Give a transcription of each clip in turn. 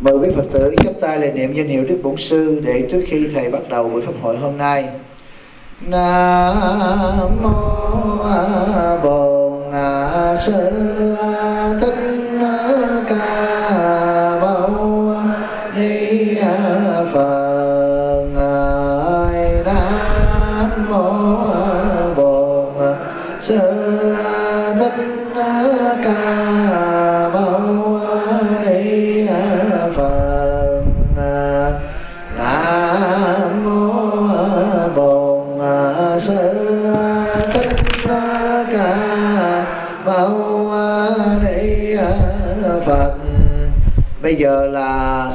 Mời quý Phật tử chắp tay lời niệm danh hiệu Đức Bổn Sư để trước khi Thầy bắt đầu buổi pháp hội hôm nay. Nam mô Bổn Sư Thích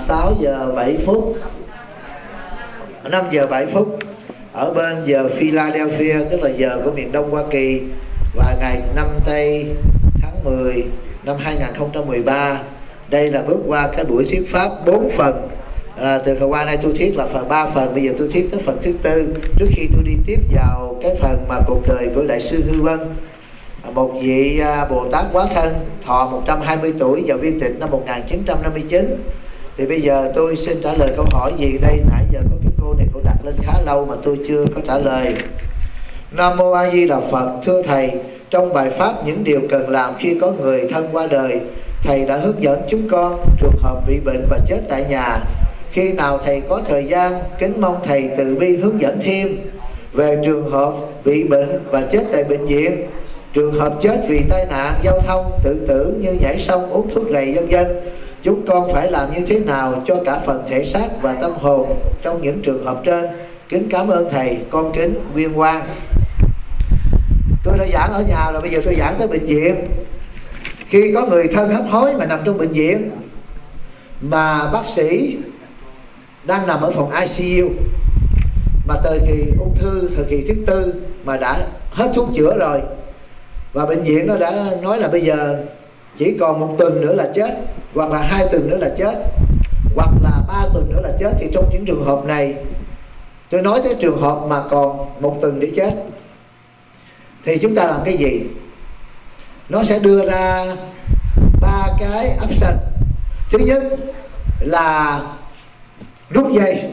6 giờ 7 phút. 5 giờ 7 phút ở bên giờ Philadelphia tức là giờ của miền Đông Hoa Kỳ. Và ngày 5 tây tháng 10 năm 2013 đây là bước qua cái buổi thuyết pháp 4 phần. À, từ hồi qua nay tôi thuyết là phần 3 phần bây giờ tôi thuyết tới phần thứ tư. Trước khi tôi đi tiếp vào cái phần mà cuộc đời của đại sư Hư Vân à, một vị à, Bồ Tát quá thân thọ 120 tuổi vào viên tịnh năm 1959 thì bây giờ tôi xin trả lời câu hỏi gì đây? Nãy giờ có cái cô này cô đặt lên khá lâu mà tôi chưa có trả lời. Nam Mô A Di Đà Phật, Thưa Thầy, Trong bài Pháp những điều cần làm khi có người thân qua đời, Thầy đã hướng dẫn chúng con trường hợp bị bệnh và chết tại nhà. Khi nào Thầy có thời gian, Kính mong Thầy từ bi hướng dẫn thêm. Về trường hợp bị bệnh và chết tại bệnh viện, Trường hợp chết vì tai nạn giao thông, tự tử như nhảy sông, uống thuốc rầy vân vân chúng con phải làm như thế nào cho cả phần thể xác và tâm hồn trong những trường hợp trên? Kính cảm ơn thầy, con kính viên quang tôi đã giảng ở nhà rồi, bây giờ tôi giảng tới bệnh viện. Khi có người thân hấp hối mà nằm trong bệnh viện, mà bác sĩ đang nằm ở phòng ICU mà thời kỳ ung thư, thời kỳ thứ tư mà đã hết thuốc chữa rồi, và bệnh viện nó đã nói là bây giờ chỉ còn một tuần nữa là chết, hoặc là hai tuần nữa là chết, hoặc là ba tuần nữa là chết thì trong những trường hợp này, tôi nói tới trường hợp mà còn một tuần để chết, thì chúng ta làm cái gì? Nó sẽ đưa ra ba cái option. Thứ nhất là rút dây.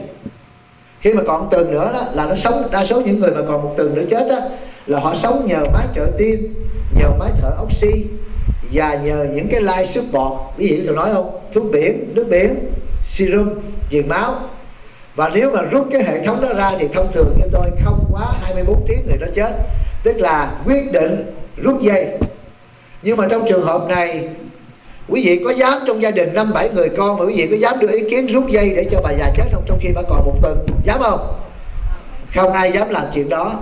Khi mà còn một tuần nữa đó, là nó sống, đa số những người mà còn một tuần nữa chết đó, là họ sống nhờ máy trợ tim, nhờ máy thở oxy và nhờ những cái life support ví dụ tôi nói không? Thuốc biển, nước biển, serum, truyền máu. Và nếu mà rút cái hệ thống đó ra thì thông thường như tôi không quá 24 tiếng người đó chết. Tức là quyết định rút dây. Nhưng mà trong trường hợp này, quý vị có dám trong gia đình năm bảy người con mà quý vị có dám đưa ý kiến rút dây để cho bà già chết không? Trong khi bà còn một tuần, dám không? Không ai dám làm chuyện đó.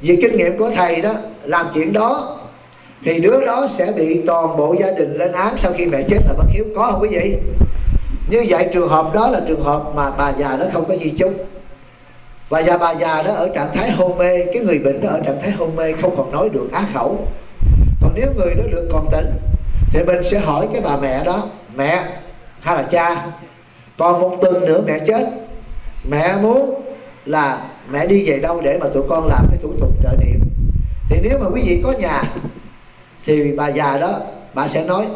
Vì kinh nghiệm của thầy đó, làm chuyện đó thì đứa đó sẽ bị toàn bộ gia đình lên án sau khi mẹ chết là bất hiếu. Có không quý vị? Như vậy trường hợp đó là trường hợp mà bà già đó không có gì chung và già bà già đó ở trạng thái hôn mê, cái người bệnh đó ở trạng thái hôn mê, không còn nói được á khẩu. Còn nếu người đó được còn tỉnh, thì mình sẽ hỏi cái bà mẹ đó, mẹ, hay là cha, còn một tuần nữa mẹ chết. Mẹ muốn là mẹ đi về đâu để mà tụi con làm cái thủ tục trợ niệm? Thì nếu mà quý vị có nhà thì bà già đó, bà sẽ nói,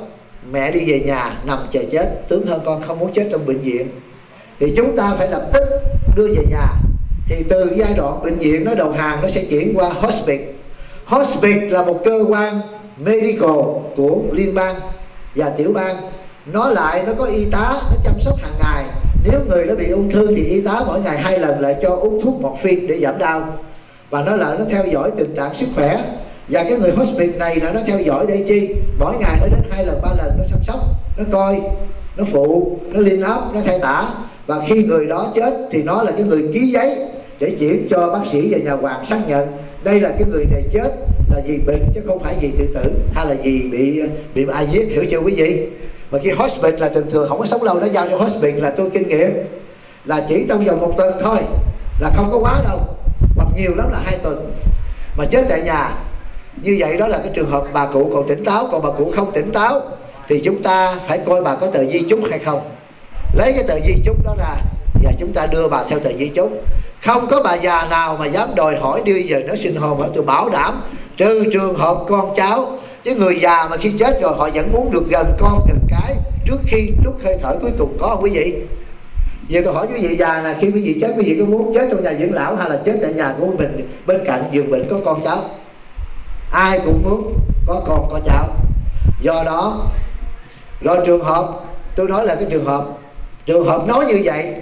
mẹ đi về nhà, nằm chờ chết. Tướng hơn con không muốn chết trong bệnh viện. Thì chúng ta phải lập tức đưa về nhà. Thì từ giai đoạn bệnh viện nó đầu hàng, nó sẽ chuyển qua hospice. Hospice là một cơ quan medical của liên bang và tiểu bang. Nó lại, nó có y tá, nó chăm sóc hàng ngày. Nếu người đó bị ung thư thì y tá mỗi ngày hai lần lại cho uống thuốc morphine để giảm đau. Và nó lại nó theo dõi tình trạng sức khỏe và cái người hospice này là nó theo dõi để chi? Mỗi ngày nó đến hai lần, ba lần nó chăm sóc, nó coi, nó phụ, nó liên áp nó thay tả. Và khi người đó chết thì nó là cái người ký giấy để chuyển cho bác sĩ và nhà hoàng xác nhận đây là cái người này chết là vì bệnh chứ không phải vì tự tử hay là vì bị bị ai giết, hiểu chưa quý vị? Mà khi hospice là thường thường không có sống lâu, nó giao cho hospice là tôi kinh nghiệm là chỉ trong vòng một tuần thôi, là không có quá đâu hoặc nhiều lắm là hai tuần. Mà chết tại nhà như vậy đó là cái trường hợp bà cụ còn tỉnh táo, còn bà cụ không tỉnh táo, thì chúng ta phải coi bà có tờ di chúc hay không. Lấy cái tờ di chúc đó ra, và chúng ta đưa bà theo tờ di chúc. Không có bà già nào mà dám đòi hỏi đưa về nó sinh hồn tôi bảo đảm, trừ trường hợp con cháu. Chứ người già mà khi chết rồi, họ vẫn muốn được gần con, gần cái, trước khi lúc hơi thở cuối cùng. Có không quý vị? Giờ tôi hỏi quý vị già là khi quý vị chết, quý vị có muốn chết trong nhà dưỡng lão hay là chết tại nhà của mình, bên cạnh giường bệnh có con cháu? Ai cũng muốn có con, có cháu. Do đó rồi trường hợp, tôi nói là cái trường hợp trường hợp nói như vậy,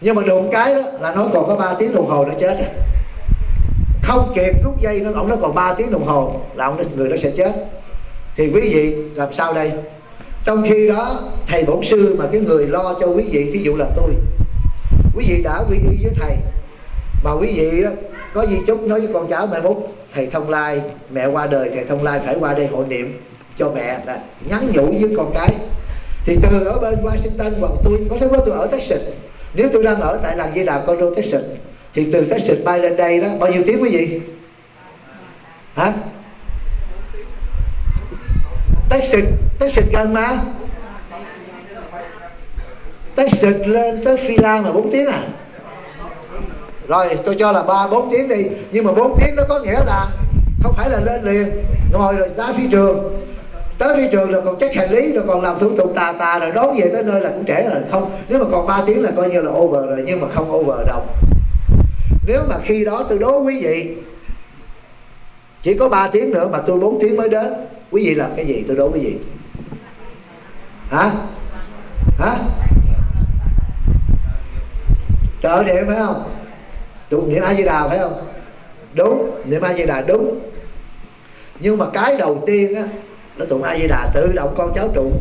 nhưng mà đụng cái đó là nói còn có 3 tiếng đồng hồ nữa chết. Không kịp rút dây nó ông nó còn 3 tiếng đồng hồ là ông người đó sẽ chết. Thì quý vị làm sao đây? Trong khi đó, thầy bổn sư mà cái người lo cho quý vị, thí dụ là tôi, quý vị đã quy y với thầy, mà quý vị đó có gì chúc nói với con cháu, mai mốt, thầy thông lai, mẹ qua đời, thầy thông lai phải qua đây hội niệm cho mẹ là nhắn nhủ với con cái. Thì từ ở bên Washington, hoặc tôi, có thể có tôi ở Texas. Nếu tôi đang ở tại làng Di Đà Conroe Texas, thì từ Texas bay lên đây đó, bao nhiêu tiếng quý vị? Hả? Texas Texas gần mà. Texas lên tới Phi Lan là 4 tiếng à rồi, tôi cho là ba, bốn tiếng đi. Nhưng mà bốn tiếng nó có nghĩa là không phải là lên liền. Ngồi rồi ra phi trường. Tới phi trường rồi còn check hành lý, rồi còn làm thủ tục tà tà rồi đón về tới nơi là cũng trễ rồi. Không, nếu mà còn 3 tiếng là coi như là over rồi, nhưng mà không over đâu. Nếu mà khi đó tôi đố quý vị, chỉ có 3 tiếng nữa mà tôi 4 tiếng mới đến. Quý vị làm cái gì tôi đố quý vị? Hả? Hả? Trợ điện phải không? Đúng, niệm a di đà phải không? Đúng, niệm a di đà đúng. Nhưng mà cái đầu tiên á, nó tụng a di đà tự động con cháu tụng.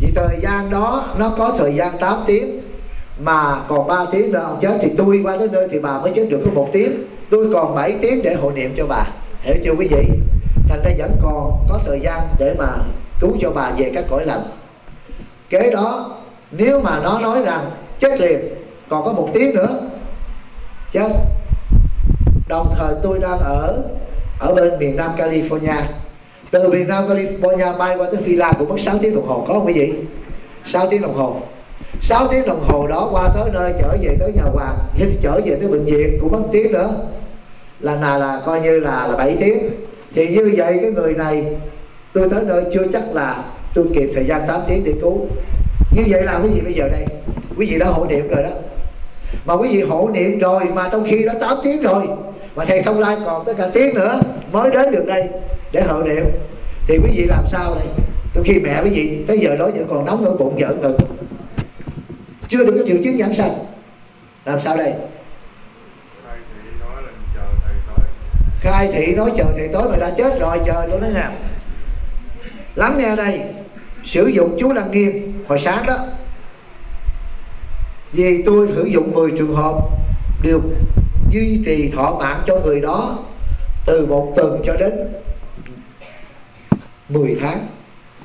Vì thời gian đó nó có thời gian 8 tiếng, mà còn 3 tiếng nữa, ông chết thì tôi qua tới nơi thì bà mới chết được có một tiếng. Tôi còn 7 tiếng để hộ niệm cho bà. Hiểu chưa quý vị? Thành ra vẫn còn có thời gian để mà cứu cho bà về các cõi lành. Kế đó, nếu mà nó nói rằng, chết liền, còn có một tiếng nữa chết đồng thời tôi đang ở ở bên miền Nam California. Từ miền Nam California bay qua tới Phi cũng mất 6 tiếng đồng hồ. Có không quý vị 6 tiếng đồng hồ. 6 tiếng đồng hồ đó qua tới nơi trở về tới nhà hoàng trở về tới bệnh viện cũng mất tiếng nữa. Là là là coi như là là 7 tiếng. Thì như vậy cái người này, tôi tới nơi chưa chắc là tôi kịp thời gian 8 tiếng để cứu. Như vậy làm cái gì bây giờ đây? Quý vị đã hộ niệm rồi đó mà quý vị hộ niệm rồi mà trong khi đó 8 tiếng rồi mà thầy không lai còn tới cả tiếng nữa mới đến được đây để hộ niệm. Thì quý vị làm sao đây? Trong khi mẹ quý vị tới giờ đó vẫn còn nóng ở bụng vợ ngực. Chưa được cái triệu chứng giảng sanh. Làm sao đây? Khai thị nói chờ thầy tối mà đã chết rồi chờ tôi nói nào? Lắng nghe đây. Sử dụng chú lăng nghiêm hồi sáng đó vì tôi sử dụng 10 trường hợp đều duy trì thọ mạng cho người đó từ một tuần cho đến 10 tháng.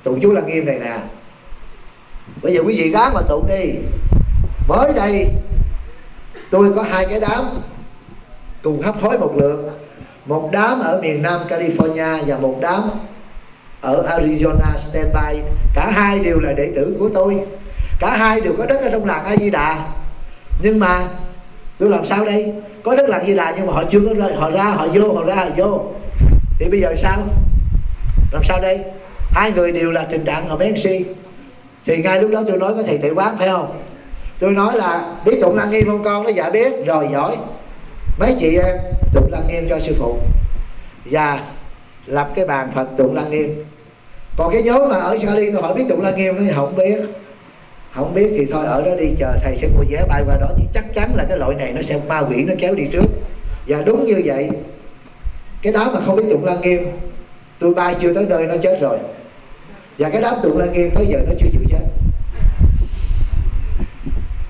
Tụng chú lăng nghiêm này nè. Bây giờ quý vị gán mà tụng đi. Mới đây, tôi có hai cái đám cùng hấp hối một lượt. Một đám ở miền nam california và một đám ở arizona standby. Cả hai đều là đệ tử của tôi cả hai đều có đất ở trong làng a di đà. Nhưng mà, tôi làm sao đây? Có đất làng di đà nhưng mà họ chưa có ra họ ra, họ vô, họ ra, họ vô. Thì bây giờ sao? Làm sao đây? Hai người đều là tình trạng ở si thì ngay lúc đó tôi nói có thầy tự quán, phải không? Tôi nói là, biết tụng lăng nghiêm không con? Nó dạ biết. Rồi giỏi. Mấy chị em tụng lăng nghiêm cho sư phụ. Và lập cái bàn phật tụng lăng nghiêm. Còn cái nhóm mà ở Charlie tôi hỏi biết tụng lăng nghiêm nó không biết không biết thì thôi, ở đó đi, chờ thầy sẽ mua vé bay qua đó. Thì chắc chắn là cái loại này nó sẽ ma quỷ, nó kéo đi trước. Và đúng như vậy, cái đám mà không biết tụng lăng nghiêm, tôi bay chưa tới nơi nó chết rồi. Và cái đám tụng lăng nghiêm tới giờ nó chưa chịu chết.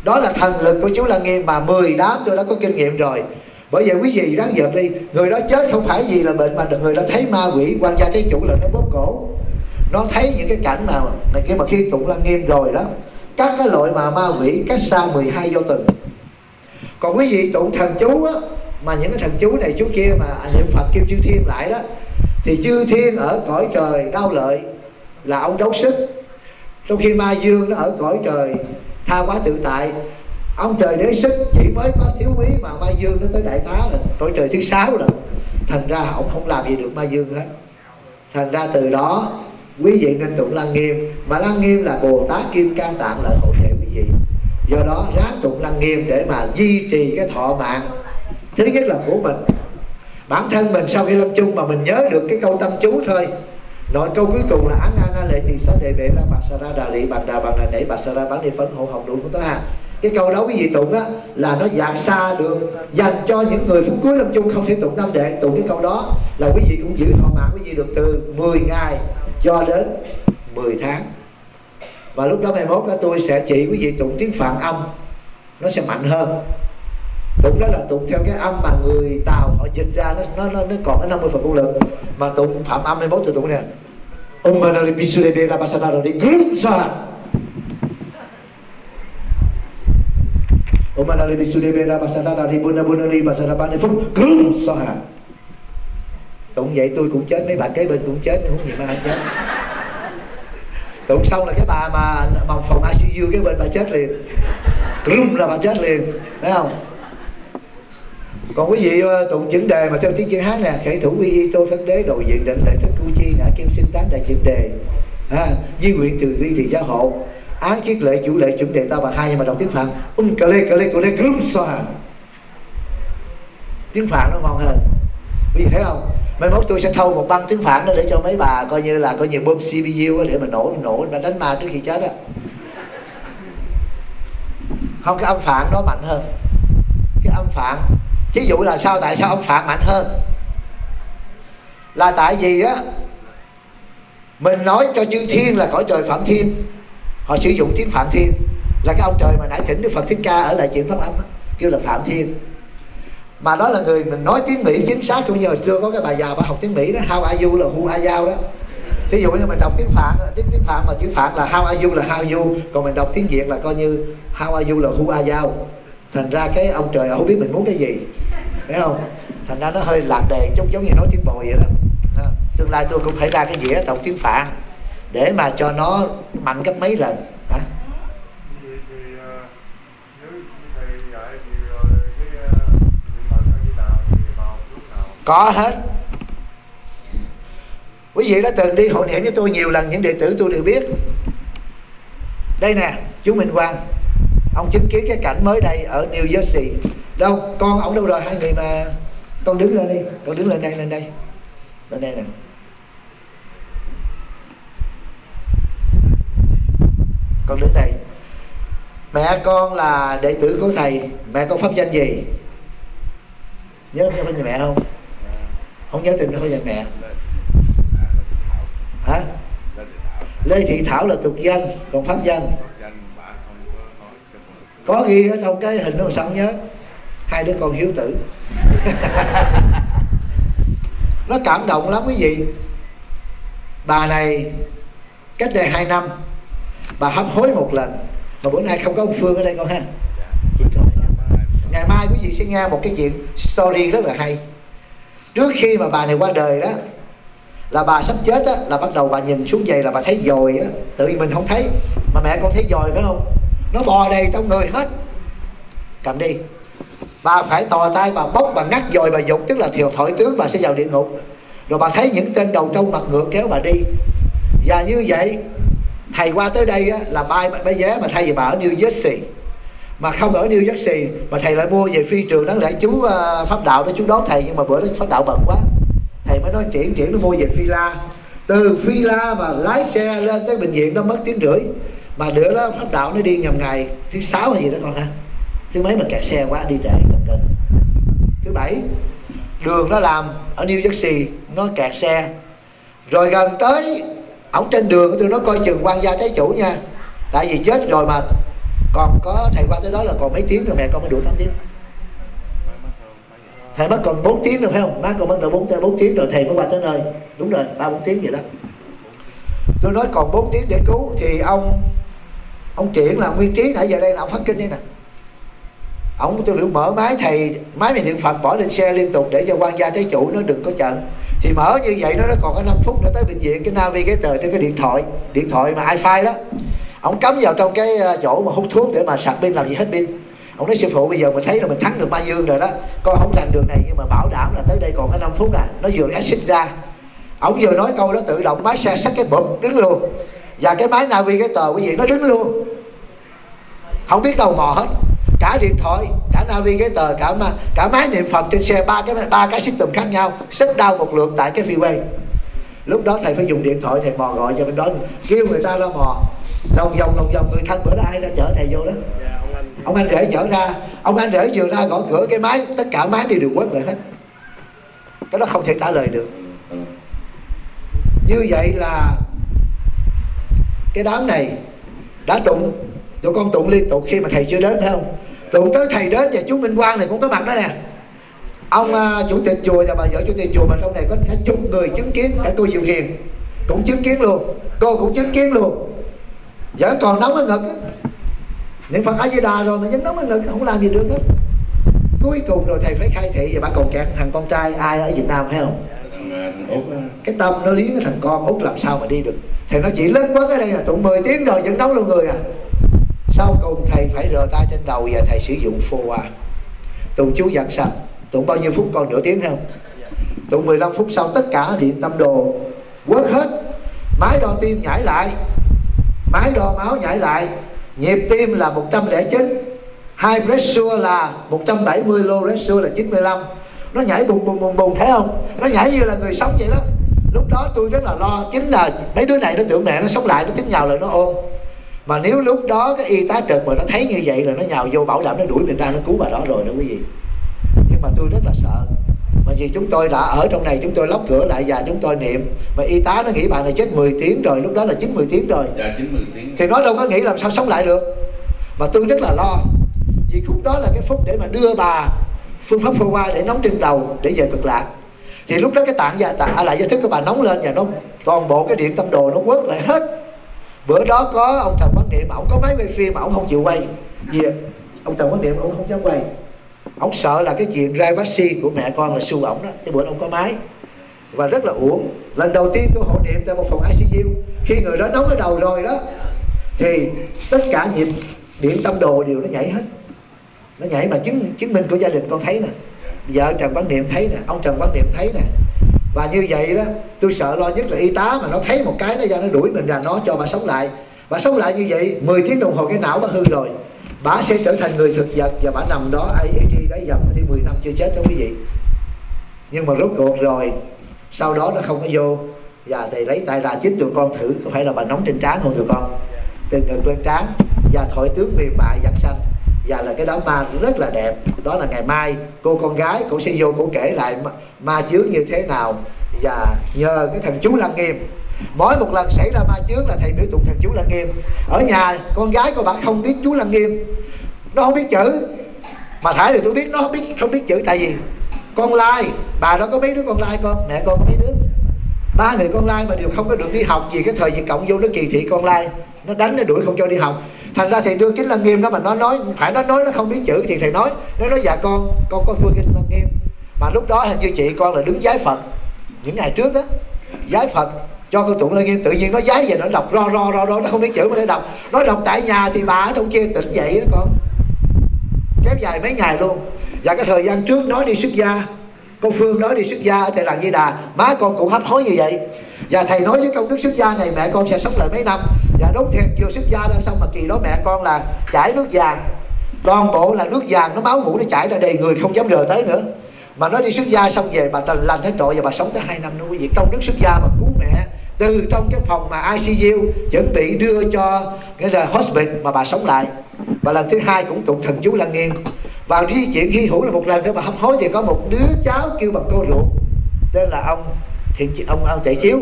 Đó là thần lực của chú lăng nghiêm mà 10 đám tôi đã có kinh nghiệm rồi. Bởi vậy quý vị ráng giật đi, người đó chết không phải gì là bệnh mà người đó thấy ma quỷ, quan gia trái chủ là nó bóp cổ. Nó thấy những cái cảnh nào này kia mà khi tụng lăng nghiêm rồi đó các cái loại mà ma quỷ cách xa 12 vô tình. Còn quý vị tụng thần chú á, mà những cái thần chú này chú kia mà niệm phật kêu chư thiên lại đó, thì chư thiên ở cõi trời đau lợi là ông đấu sức trong khi ma dương nó ở cõi trời tha quá tự tại, ông trời đế sức chỉ mới có thiếu quý mà ma dương nó tới đại tá là cõi trời thứ sáu rồi. Thành ra ông không làm gì được ma dương hết. Thành ra từ đó quý vị nên tụng lăng nghiêm. Mà lăng nghiêm là bồ tát kim can tạng lợi hộ thể quý vị. Do đó ráng tụng lăng nghiêm để mà duy trì cái thọ mạng. Thứ nhất là của mình. Bản thân mình sau khi lâm chung mà mình nhớ được cái câu tâm chú thôi. Nội câu cuối cùng là án an lệ thì sẽ đề bệ ra bạc sa ra đà lị bạc đà bạc đà nảy bạc sa ra bán đi phấn hộ hồng đủ của tôi hà cái câu đó quý vị tụng á, là nó dạt xa được, dành cho những người phút cuối lâm chung không thể tụng năm đệ. Tụng cái câu đó là quý vị cũng giữ thọ mạng quý vị được từ 10 ngày cho đến 10 tháng. Và lúc đó mai mốt tôi sẽ chỉ quý vị tụng tiếng phạn âm nó sẽ mạnh hơn. Tụng đó là tụng theo cái âm mà người tàu họ dịch ra nó nó nó, nó còn có 50 phần công lực. Mà tụng phạm âm mai mốt tôi tụng nè ông mà Bisule Bera Basana đi Grum Sa. Om Manali Bisule Bera Basana đi Buna Bunari Basana đi Phúc Grum Sa. Tụng vậy tôi cũng chết mấy bạn kế bên cũng chết không gì mà không chết. Tụng xong là cái bà mà phòng phòng ICU cái bên bà chết liền. Grum là bà chết liền thấy không? Còn quý vị ờ, tụng chứng đề mà theo tiếng chữ hát nè khởi thủ quy y tô thân đế đồ diện định lệ thích cu chi ngã kim sinh tán đại chuyện đề. À, di nguyện từ vi thì gia hộ án chiết lệ chủ lệ chuẩn đề ta bằng hai nhưng mà đọc tiếng phạn. Un cà lê cà lê cà lê grum xoa. Tiếng phạn nó ngon hơn. Quý vị thấy không? Mai mốt tôi sẽ thâu một băng tiếng phạn đó để cho mấy bà coi như là coi như bơm cpu để mà nổ nổ mà đánh ma trước khi chết á. Không, cái âm phạn nó mạnh hơn. Cái âm phạn, thí dụ là sao, tại sao âm phạn mạnh hơn? Là tại vì á, mình nói cho chư thiên là cõi trời phạm thiên. Họ sử dụng tiếng phạm thiên. Là cái ông trời mà nãy thỉnh đức phật thích ca ở lại chuyện pháp âm á, kêu là phạm thiên mà đó là người mình nói tiếng mỹ chính xác. Cũng như hồi xưa có cái bà già bà học tiếng mỹ đó. How are you là who are you đó. Ví dụ như mình đọc tiếng phạn tiếng tiếng phạn mà chữ phạn là how are you là how you. Còn mình đọc tiếng việt là coi như how are you là who are you. Thành ra cái ông trời không biết mình muốn cái gì. Phải không? Thành ra nó hơi lạc đề chút giống như nói tiếng bồi vậy đó. À, tương lai tôi cũng phải ra cái dĩa đọc tiếng phạn để mà cho nó mạnh gấp mấy lần. Có hết. Quý vị đã từng đi hội niệm với tôi nhiều lần, những đệ tử tôi đều biết. Đây nè, chú Minh Quang. Ông chứng kiến cái cảnh mới đây ở New Jersey. Đâu, con ông đâu rồi? Hai người mà con đứng lên đi, con đứng lên đây lên đây. Lên đây nè. Con đứng đây. Mẹ con là đệ tử của thầy. Mẹ con pháp danh gì? Nhớ pháp nhà mẹ không? Không nhớ tên pháp danh mẹ hả? Lê thị thảo là tục danh còn pháp danh có ghi ở trong cái hình nó sao nhớ? Hai đứa con hiếu tử. Nó cảm động lắm quý vị. Bà này cách đây hai năm, bà hấp hối một lần, mà bữa nay không có ông phương ở đây con ha. Ngày mai quý vị sẽ nghe một cái chuyện story rất là hay trước khi mà bà này qua đời đó là bà sắp chết á là bắt đầu bà nhìn xuống giày là bà thấy dồi á. Tự nhiên mình không thấy. Mà mẹ con thấy dồi phải không? Nó bò đầy trong người hết. Cầm đi. Bà phải tò tay bà bốc bà ngắt dồi bà dục tức là thiều thổi tướng bà sẽ vào địa ngục. Rồi bà thấy những tên đầu trâu mặt ngựa kéo bà đi. Và như vậy thầy qua tới đây á, là bay bay vé mà thay vì bà ở New Jersey mà không ở New Jersey mà thầy lại mua về phi trường đáng lẽ chú uh, pháp đạo đó chú đón thầy. Nhưng mà bữa đó pháp đạo bận quá. Thầy mới nói chuyển chuyển nó mua về phi la. Từ phi la mà lái xe lên tới bệnh viện nó mất tiếng rưỡi. Mà bữa đó pháp đạo nó đi nhầm ngày. Thứ sáu hay gì đó con ha. Thứ mấy mà kẹt xe quá đi trễ gần gần thứ bảy đường nó làm ở New Jersey nó kẹt xe. Rồi gần tới ổng trên đường tôi nó coi chừng quan gia trái chủ nha. Tại vì chết rồi mà còn có thầy qua tới đó là còn mấy tiếng rồi mẹ con mới đủ 8 tiếng. Thầy mất còn 4 tiếng rồi phải không? Má còn mất được 4, 4 tiếng rồi thầy mới qua tới nơi. Đúng rồi ba bốn tiếng vậy đó. Tôi nói còn 4 tiếng để cứu thì ông ông chuyển là nguyên trí nãy giờ đây là ông phát kinh đây nè. Ông tôi biểu mở máy thầy máy này niệm phật bỏ lên xe liên tục để cho quan gia trái chủ nó đừng có chận thì mở như vậy nó nó còn có 5 phút nữa tới bệnh viện cái navigator trên cái điện thoại. Điện thoại mà iPhone đó ông cắm vào trong cái ờ, chỗ mà hút thuốc để mà sạc pin, làm gì hết pin. Ông nói, sư phụ, bây giờ mình thấy là mình thắng được ma dương rồi đó. Con không rành đường này nhưng mà bảo đảm là tới đây còn có 5 phút à. Nó vừa exit ra. Ông vừa nói câu đó tự động máy xe xách cái bụp đứng luôn. Và cái máy navigator quý vị nó đứng luôn. Không biết đâu mò hết. Cả điện thoại, cả navigator, cả mà cả máy niệm phật trên xe, ba cái ba cái system khác nhau xích đau một lượt tại cái freeway. Lúc đó thầy phải dùng điện thoại, thầy mò gọi cho bên đó kêu người ta ra mò lòng vòng lòng vòng người thân bữa đó ai đã chở thầy vô đó. Dạ, ông anh để chở ra ông anh để vừa ra gõ cửa cái máy tất cả máy đều được quét lại hết. Cái đó không thể trả lời được. Như vậy là cái đám này đã tụng. Tụi con tụng liên tục khi mà thầy chưa đến phải không? Tụng tới thầy đến và chú minh quang này cũng có mặt đó nè. Ông uh, chủ tịch chùa và bà vợ chủ tịch chùa mà trong này có cả chục người chứng kiến cả cô diệu hiền cũng chứng kiến luôn cô cũng chứng kiến luôn vẫn còn nóng ở ngực niệm phật a di đà rồi mà vẫn nóng ở ngực không làm gì được hết cuối cùng rồi thầy phải khai thị và bà còn kẹt thằng con trai ai ở việt nam phải không? Cái tâm nó liếng cái thằng con út làm sao mà đi được? Thầy nói chỉ lớn quá cái đây là tụng 10 tiếng rồi vẫn nóng luôn người à. Sau cùng thầy phải rờ tay trên đầu và thầy sử dụng phô à. Tụng chú dặn sạch tụng bao nhiêu phút còn nửa tiếng không? Tụng 15 phút sau tất cả điện tâm đồ. Quất hết. Máy đo tim nhảy lại máy đo máu nhảy lại. Nhịp tim là 109 hai pressure là 170 low pressure là 95 nó nhảy bùng bùng bùng bùng, thấy không? Nó nhảy như là người sống vậy đó. Lúc đó tôi rất là lo, chính là mấy đứa này nó tưởng mẹ nó sống lại, nó tính nhào lại nó ôm. Mà nếu lúc đó cái y tá trực mà nó thấy như vậy là nó nhào vô bảo đảm nó đuổi mình ra, nó cứu bà đó rồi đó quý vị. Nhưng mà tôi rất là sợ mà vì chúng tôi đã ở trong này chúng tôi lóc cửa lại và chúng tôi niệm. Mà y tá nó nghĩ bà này chết 10 tiếng rồi lúc đó là 90 tiếng rồi. Dạ 90 tiếng. Thì nó đâu có nghĩ làm sao sống lại được. Mà tôi rất là lo. Vì khúc đó là cái phút để mà đưa bà phương pháp phô qua để nóng trên đầu để về cực lạc. Thì lúc đó cái tạng gia tạng à, lại gia thức của bà nóng lên và nó toàn bộ cái điện tâm đồ nó quớt lại hết. Bữa đó có ông trần văn niệm ông có máy quay phim mà ông không chịu quay. Vì ông trần văn niệm ông không dám quay ông sợ là cái chuyện rai vaccine của mẹ con là su ổng đó cái bữa ông có máy. Và rất là uổng. Lần đầu tiên tôi hộ niệm tại một phòng ICU khi người đó nóng ở đầu rồi đó, thì tất cả nhịp điện tâm đồ đều nó nhảy hết. Nó nhảy mà chứng chứng minh của gia đình con thấy nè. Vợ trần văn niệm thấy nè, ông trần văn niệm thấy nè. Và như vậy đó, tôi sợ lo nhất là y tá mà nó thấy một cái nó ra nó đuổi mình ra nó cho bà sống lại. Bà sống lại như vậy 10 tiếng đồng hồ cái não bà hư rồi. Bà sẽ trở thành người thực vật và bà nằm đó ai đấy dầm thì 10 năm chưa chết đó quý vị. Nhưng mà rốt cuộc rồi sau đó nó không có vô. Và thầy lấy tay ra chính tụi con thử có phải là bà nóng trên trán không tụi con? Từ ngực lên trán và thổi tướng mềm mại giặt xanh và là cái đám ma rất là đẹp. Đó là ngày mai cô con gái cũng sẽ vô cô kể lại ma, ma chướng như thế nào. Và nhờ cái thằng chú lăng nghiêm. Mỗi một lần xảy ra ma chướng là thầy biểu tụng thằng chú lăng nghiêm. Ở nhà con gái của bạn không biết chú lăng nghiêm. Nó không biết chữ mà Thái thì tôi biết, nó không biết không biết chữ tại vì con lai. Bà đó có mấy đứa con lai con? Mẹ con có mấy đứa? Ba người con lai mà đều không có được đi học vì cái thời gì cộng vô nó kỳ thị con lai. Nó đánh nó đuổi không cho đi học. Thành ra thầy đưa kính lăng nghiêm đó mà nó nói, phải nó nói nó không biết chữ thì thầy nói, nó nói dạ con con có đưa kính lăng nghiêm. Mà lúc đó hình như chị con là đứng giái phật. Những ngày trước đó giái phật, cho con tụng lăng nghiêm tự nhiên nó giái về nó đọc, ro ro ro ro, nó không biết chữ mà nó đọc. Nó đọc tại nhà thì bà ở trong kia tỉnh dậy đó con kéo dài mấy ngày luôn. Và cái thời gian trước nói đi xuất gia, cô phương nói đi xuất gia ở thầy làng di đà, má con cũng hấp hối như vậy. Và thầy nói với công đức xuất gia này, mẹ con sẽ sống lại mấy năm. Và đốt thiệt vừa xuất gia ra xong mà kỳ đó mẹ con là chảy nước vàng. Toàn bộ là nước vàng nó máu mũ nó chảy ra đầy người không dám rờ tới nữa. Mà nó đi xuất gia xong về, bà ta lành hết trội và bà sống tới hai năm nữa. Quý vị, công đức xuất gia mà cứu mẹ, từ trong cái phòng mà ICU chuẩn bị đưa cho cái ờ, là hospital mà bà sống lại và lần thứ hai cũng tụng thần chú lăng nghiêm và di chuyển hy hữu là một lần nữa bà hấp hối thì có một đứa cháu kêu bằng cô ruột, tên là ông thiện ông ông tệ chiếu.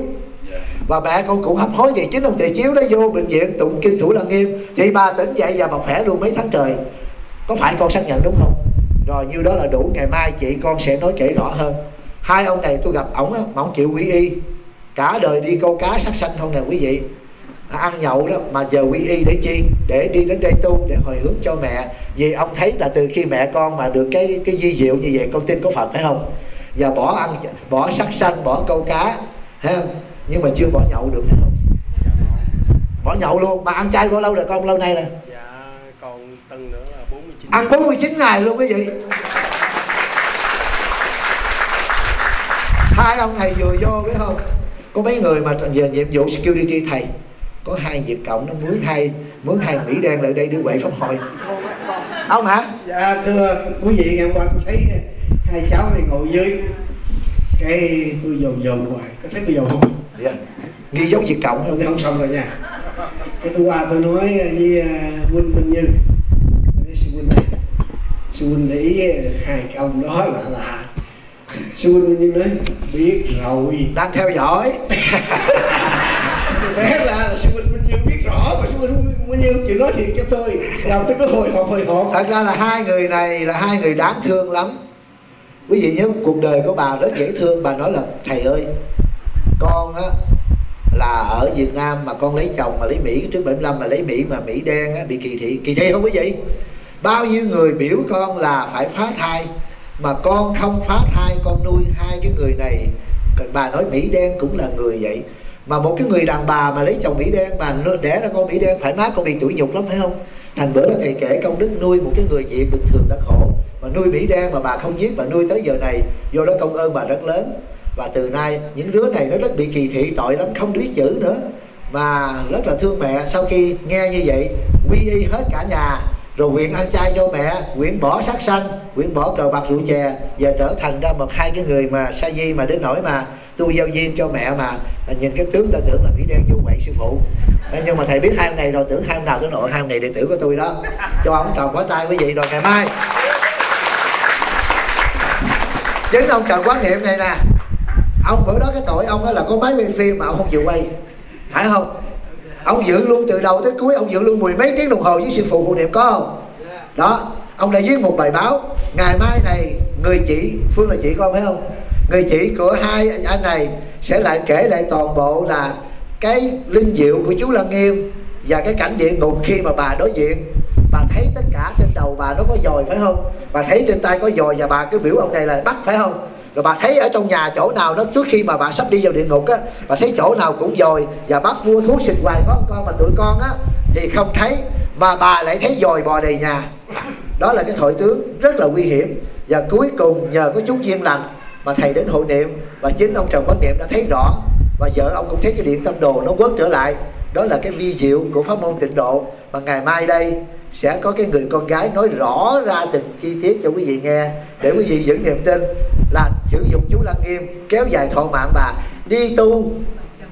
Và mẹ con cũng hấp hối thì chính ông chạy chiếu đó vô bệnh viện tụng kinh thủ lăng nghiêm thì bà tỉnh dậy và bà khỏe luôn mấy tháng trời. Có phải con xác nhận đúng không? Rồi như đó là đủ, ngày mai chị con sẽ nói kể rõ hơn. Hai ông này tôi gặp ổng á, mà ổng chịu quý y. Cả đời đi câu cá sát sanh không nè quý vị ăn nhậu đó mà giờ quy y để chi? Để đi đến đây tu để hồi hướng cho mẹ. Vì ông thấy là từ khi mẹ con mà được cái cái di diệu như vậy con tin có phật phải không? Và bỏ ăn bỏ sắc sanh bỏ câu cá ha nhưng mà chưa bỏ nhậu được không? Bỏ nhậu luôn. Mà ăn chay bao lâu rồi con? Lâu nay nè dạ còn tuần nữa là 49 ăn 49 ngày luôn quý vị. Hai ông này vừa vô biết không? Có mấy người mà về nhiệm vụ security thầy có hai việt cộng nó mướn hai mướn hai mỹ đen lại đây để quậy pháp hội ông hả? Dạ thưa quý vị ngày qua tôi thấy hai cháu này ngồi dưới cái tôi dồn dồn hoài có thấy tôi dồn không? Dạ. nghi giống việt cộng. Không không xong rồi nha. Cái tôi qua tôi nói với uh, huynh minh như sư huynh này. Sư huynh để ý hai cái ông đó là lạ. Sư huynh như nói biết rồi. Đang theo dõi. Bé là, là sư huynh minh như biết rõ mà sư huynh minh như nói thiệt cho tôi. Làm tôi cứ hồi hộp hồi hộp. Thật ra là hai người này là hai người đáng thương lắm. Quý vị nhớ cuộc đời của bà rất dễ thương. Bà nói là thầy ơi con á là ở Việt Nam mà con lấy chồng mà lấy Mỹ trước 75 mà lấy Mỹ mà Mỹ đen á, bị kỳ thị. Kỳ thị không quý vị? Bao nhiêu người biểu con là phải phá thai mà con không phá thai con nuôi hai cái người này. Bà nói Mỹ đen cũng là người vậy mà một cái người đàn bà mà lấy chồng Mỹ đen mà đẻ ra con Mỹ đen phải má con bị tủi nhục lắm, phải không? Thành bữa đó thầy kể công đức nuôi một cái người Việt bình thường đã khổ. Mà nuôi Mỹ đen mà bà không giết mà nuôi tới giờ này do đó công ơn bà rất lớn. Và từ nay, những đứa này nó rất bị kỳ thị, tội lắm, không biết chữ nữa. Và rất là thương mẹ, sau khi nghe như vậy, quy y hết cả nhà. Rồi nguyện ăn chay cho mẹ, nguyện bỏ sắc xanh nguyện bỏ cờ bạc rượu chè. Và trở thành ra một hai cái người mà sa di mà đến nỗi mà tôi giao duyên cho mẹ mà. Nhìn cái tướng tôi tưởng là mỹ đen vô quậy sư phụ. Nhưng mà thầy biết hai ông này rồi, tưởng hai ông nào tới nội, hai ông này đệ tử của tôi đó. Cho ông tròn quá tay quý vị rồi, ngày mai. Chính ông tròn quán niệm này nè. Ông bữa đó cái tội ông đó là có máy quay phim mà ông không chịu quay. Phải không? Ông giữ luôn từ đầu tới cuối, ông giữ luôn mười mấy tiếng đồng hồ với sư phụ hộ niệm có không? Đó, ông đã viết một bài báo. Ngày mai này, người chị, phương là chị con phải không? Người chị của hai anh này sẽ lại kể lại toàn bộ là cái linh diệu của chú lăng nghiêm và cái cảnh địa ngục khi mà bà đối diện. Bà thấy tất cả trên đầu bà nó có dòi, phải không? Bà thấy trên tay có dòi và bà cứ biểu ông này là bắt, phải không? Rồi bà thấy ở trong nhà chỗ nào đó, trước khi mà bà sắp đi vào địa ngục á, bà thấy chỗ nào cũng dòi và bắt vua thuốc xịt hoài có con mà tụi con á, thì không thấy. Mà bà lại thấy dòi bò đầy nhà. Đó là cái thoại tướng rất là nguy hiểm. Và cuối cùng nhờ có chút duyên lành mà thầy đến hội niệm, và chính ông trần quán niệm đã thấy rõ, và vợ ông cũng thấy cái điện tâm đồ nó quớt trở lại. Đó là cái vi diệu của pháp môn tịnh độ. Mà ngày mai đây sẽ có cái người con gái nói rõ ra từng chi tiết cho quý vị nghe, để quý vị vững niềm tin là sử dụng chú lăng nghiêm, kéo dài thọ mạng bà đi tu.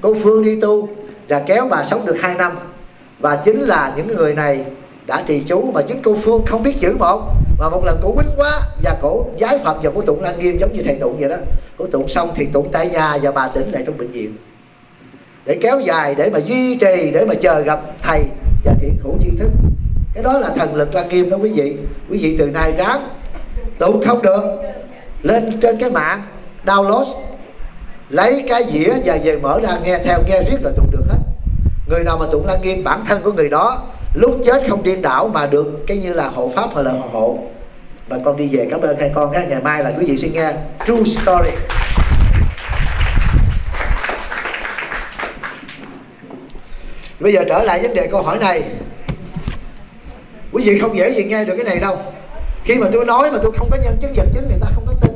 Cô phương đi tu và kéo bà sống được hai năm. Và chính là những người này đã trì chú mà chính cô phương không biết chữ một mà một lần cổ quýnh quá và cổ giái phật và cổ tụng lăng nghiêm giống như thầy tụng vậy đó. Cổ tụng xong thì tụng tại nhà và bà tỉnh lại trong bệnh viện. Để kéo dài, để mà duy trì, để mà chờ gặp thầy và thiện hữu tri thức. Cái đó là thần lực lăng nghiêm đó quý vị. Quý vị từ nay ráng tụng không được. Lên trên cái mạng, download, lấy cái dĩa và về mở ra nghe theo, nghe riết là tụng được hết. Người nào mà tụng lăng nghiêm, bản thân của người đó lúc chết không điên đảo mà được cái như là hộ pháp hoặc là hộ hộ. Và con đi về cảm ơn hai con ha ngày mai là quý vị sẽ nghe true story. Bây giờ trở lại vấn đề câu hỏi này. Quý vị không dễ gì nghe được cái này đâu. Khi mà tôi nói mà tôi không có nhân chứng vật chứng, người ta không có tin.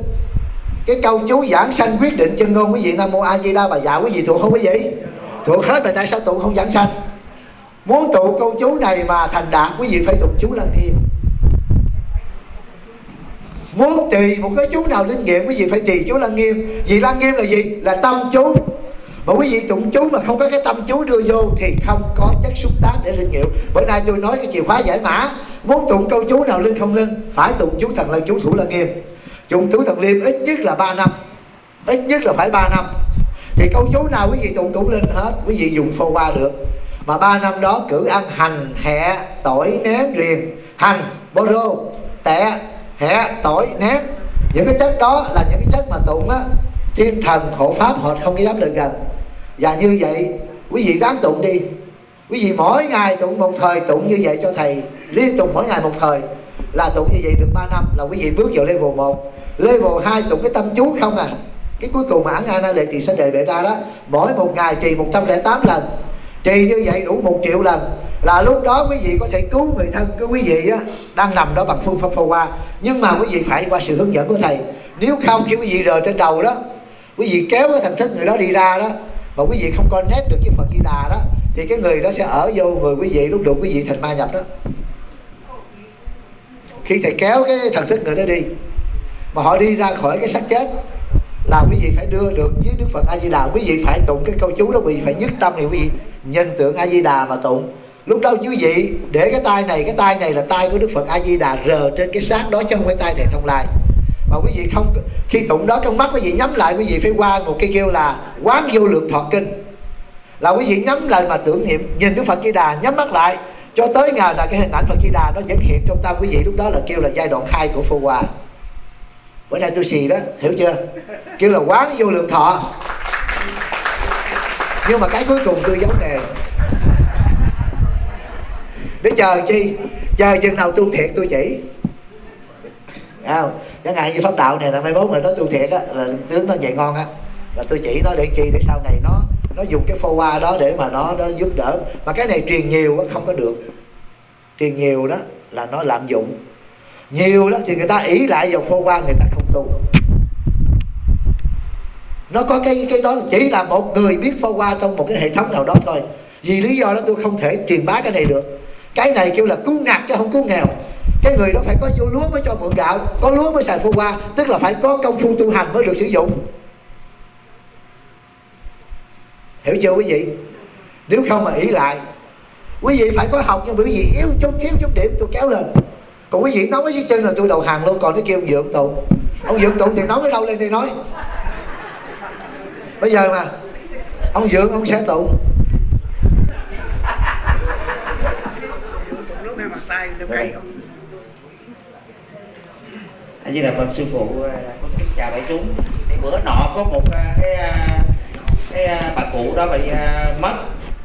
Cái câu chú giảng sanh quyết định chân ngôn, quý vị nam mô a di đà bà dạ quý vị thuộc không quý vị? Thuộc hết mà tại sao tụng không giảng sanh? Muốn tụ câu chú này mà thành đạt quý vị phải tụng chú lăng nghiêm muốn trì một cái chú nào linh nghiệm, quý vị phải trì chú lăng nghiêm. Vì lăng nghiêm là gì? Là tâm chú. Mà quý vị tụng chú mà không có cái tâm chú đưa vô thì không có chất xúc tác để linh nghiệm. Bữa nay tôi nói cái chìa khóa giải mã. Muốn tụng câu chú nào linh không linh, phải tụng chú thần lăng chú thủ lăng nghiêm. Tụng chú thần liêm ít nhất là 3 năm. Ít nhất là phải 3 năm. Thì câu chú nào quý vị tụng tụng linh hết, quý vị dùng phô qua được mà ba năm đó cử ăn hành hẹ tỏi nén riềng. Hành bô rô tẹ hẹ tỏi nén. Những cái chất đó là những cái chất mà tụng á, thiên thần, hộ pháp, họ không dám được gần. Và như vậy, quý vị đáng tụng đi. Quý vị mỗi ngày tụng một thời, tụng như vậy cho thầy. Liên tục mỗi ngày một thời. Là tụng như vậy được 3 năm, là quý vị bước vào level 1 level 2 tụng cái tâm chú không à. Cái cuối cùng mà ẩn ana lệ thì sẽ đề bệ ra đó, mỗi một ngày trì 108 lần trì như vậy đủ một triệu lần là lúc đó quý vị có thể cứu người thân của quý vị á, đang nằm đó bằng phương pháp phô qua nhưng mà quý vị phải qua sự hướng dẫn của thầy nếu không khi quý vị rờ trên đầu đó quý vị kéo cái thần thức người đó đi ra đó mà quý vị không connect được với phật di đà đó thì cái người đó sẽ ở vô người quý vị lúc đụng quý vị thành ma nhập đó khi thầy kéo cái thần thức người đó đi mà họ đi ra khỏi cái xác chết là quý vị phải đưa được với đức phật a di đà quý vị phải tụng cái câu chú đó quý vị phải nhất tâm thì quý vị nhân tượng a di đà mà tụng. Lúc đó quý vị để cái tay này, cái tay này là tay của đức phật a di đà rờ trên cái xác đó chứ không phải tay thầy thông lai. Mà quý vị không, khi tụng đó trong mắt quý vị nhắm lại, quý vị phải qua một cái kêu là quán vô lượng thọ kinh. Là quý vị nhắm lại mà tưởng niệm, nhìn đức phật di đà nhắm mắt lại, cho tới ngày là cái hình ảnh phật di đà nó vẫn hiện trong tâm quý vị. Lúc đó là kêu là giai đoạn 2 của phô hòa. Bữa nay tôi xì đó, hiểu chưa? Kêu là quán vô lượng thọ nhưng mà cái cuối cùng tôi giấu nghề để chờ chi? Chờ chừng nào tu thiệt tôi chỉ. Không, chẳng hạn như pháp đạo này là mai mốt mà nó tu thiệt á, là tướng nó dạy ngon á, là tôi chỉ nó để chi, để sau này nó nó dùng cái phô qua đó để mà nó nó giúp đỡ. Mà cái này truyền nhiều á, không có được. Truyền nhiều đó là nó lạm dụng. Nhiều đó thì người ta ý lại vào phô qua người ta không tu nó có cái cái đó chỉ là một người biết phô qua trong một cái hệ thống nào đó thôi. Vì lý do đó tôi không thể truyền bá cái này được. Cái này kêu là cứu ngặt chứ không cứu nghèo. Cái người đó phải có vô lúa mới cho mượn gạo, có lúa mới xài phô qua tức là phải có công phu tu hành mới được sử dụng. Hiểu chưa quý vị? Nếu không mà ý lại, quý vị phải có học nhưng mà quý vị yếu chút, thiếu chút điểm tôi kéo lên. Còn quý vị nói với chân là tôi đầu hàng luôn, còn cái kêu ông dưỡng tụng. Ông dưỡng tụng thì nói ở đâu lên đây nói bây giờ mà ông dượng ông sẽ tụng lúc mặt tay anh như là phật sư phụ con kính chào đại chúng. Thì bữa nọ có một à, cái à, cái bà cụ đó bị mất.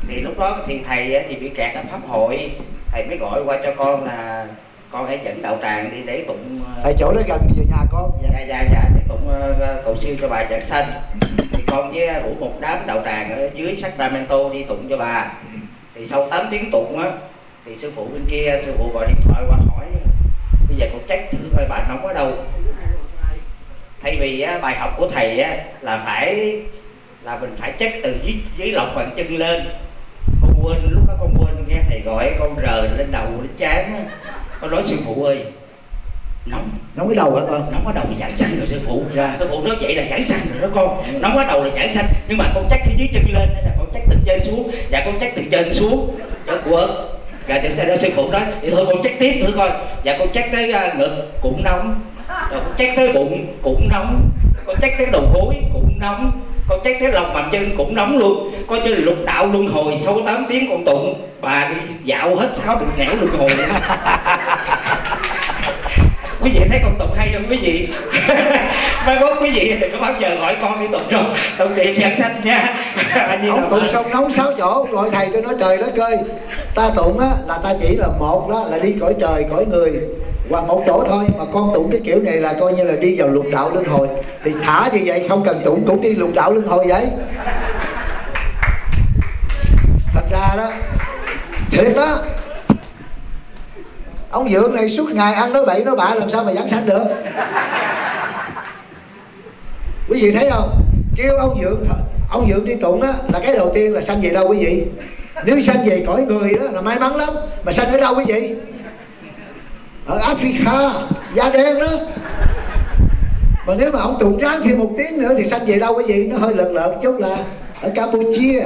Thì lúc đó thì thầy thì bị kẹt ở pháp hội. Thầy mới gọi qua cho con là con hãy dẫn đạo tràng đi để tụng tại chỗ đó gần về nhà con dạ dạ dạ, dạ tụng cầu siêu cho bà giảng sanh con với à, đủ một đám đạo tràng ở dưới Sacramento đi tụng cho bà. Thì sau 8 tiếng tụng á thì sư phụ bên kia sư phụ gọi điện thoại qua hỏi bây giờ con chắc thử coi bà nóng ở đâu? Thay vì á, bài học của thầy á, là phải là mình phải chắc từ dưới dưới lọc bàn chân lên. Con quên lúc đó con quên nghe thầy gọi con rờ lên đầu nó chán con nói sư phụ ơi nóng. Nóng cái đầu hả con? Nóng ở đầu là giảng sanh rồi sư phụ. Dạ. sư phụ nói vậy là giảng sanh rồi đó con. Nóng ở đầu là giảng sanh nhưng mà con chắc cái dưới chân lên hay là con chắc từ trên xuống. Dạ con chắc từ trên xuống. Cho của dạ thì đó sư phụ nói. Thì thôi con chắc tiếp thử coi. Dạ con chắc tới uh, ngực cũng nóng. Rồi con chắc tới bụng cũng nóng. Con chắc tới đầu gối cũng nóng. Con chắc tới lòng bàn chân cũng nóng luôn. Coi như là lục đạo luân hồi sau 8 tiếng con tụng. Bà đi dạo hết sáu đường nẻo luân hồi quý vị thấy con tụng hay không quý vị? Mai mốt quý vị đừng có bao giờ gọi con đi tụng rồi tụng điện nhận sách nha. Ông tụng xong nóng sáu chỗ gọi thầy tôi nói trời đất ơi. Ta tụng á là ta chỉ là một đó là đi cõi trời cõi người hoặc một chỗ thôi. Mà con tụng cái kiểu này là coi như là đi vào lục đạo luân hồi. Thì thả như vậy không cần tụng cũng đi lục đạo luân hồi vậy. Thật ra đó thiệt đó ông dượng này suốt ngày ăn nói bậy nói bạ làm sao mà giảng sanh được? Quý vị thấy không? Kêu ông dượng ông dượng đi tụng á, là cái đầu tiên là sanh về đâu quý vị? Nếu sanh về cõi người đó là may mắn lắm, mà sanh ở đâu quý vị? Ở Africa, da đen đó. Mà nếu mà ông tụng ráng thêm một tiếng nữa thì sanh về đâu quý vị? Nó hơi lợn lợn chút là ở Campuchia.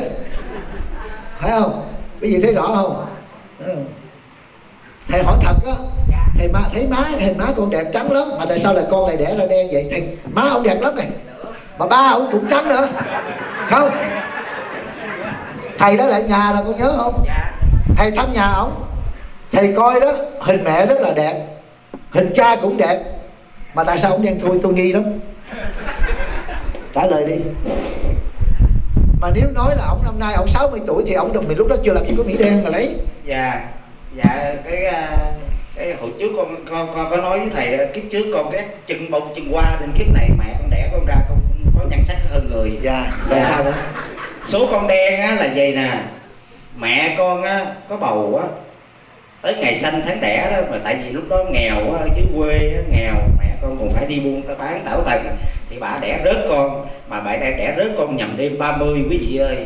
Phải không? Quý vị thấy rõ không? Ừ thầy hỏi thật á. Thầy má thấy má thầy má con đẹp trắng lắm. Mà tại sao là con này đẻ ra đen vậy? Thầy má ông đẹp lắm này. Mà ba ông cũng trắng nữa. Không. Thầy đó lại nhà là con nhớ không? Thầy thăm nhà ông. Thầy coi đó hình mẹ rất là đẹp. Hình cha cũng đẹp. Mà tại sao ông đen thui? Tôi nghi lắm. Trả lời đi. Mà nếu nói là ông năm nay ông 60 tuổi thì ông đồng mình lúc đó chưa làm gì có mỹ đen mà lấy. Dạ dạ cái à, cái hồi trước con con con có nói với thầy kiếp trước con cái chân bông chân qua nên kiếp này mẹ con đẻ con ra con có nhan sắc hơn người. Dạ dạ. sao nữa số con đen á là gì nè. Mẹ con á có bầu á tới ngày sanh tháng đẻ đó mà tại vì lúc đó nghèo á dưới quê á, nghèo mẹ con còn phải đi buôn ta bán tảo tần. Thì bà đẻ rớt con mà bà đẻ đẻ rớt con nhầm đêm 30 quý vị ơi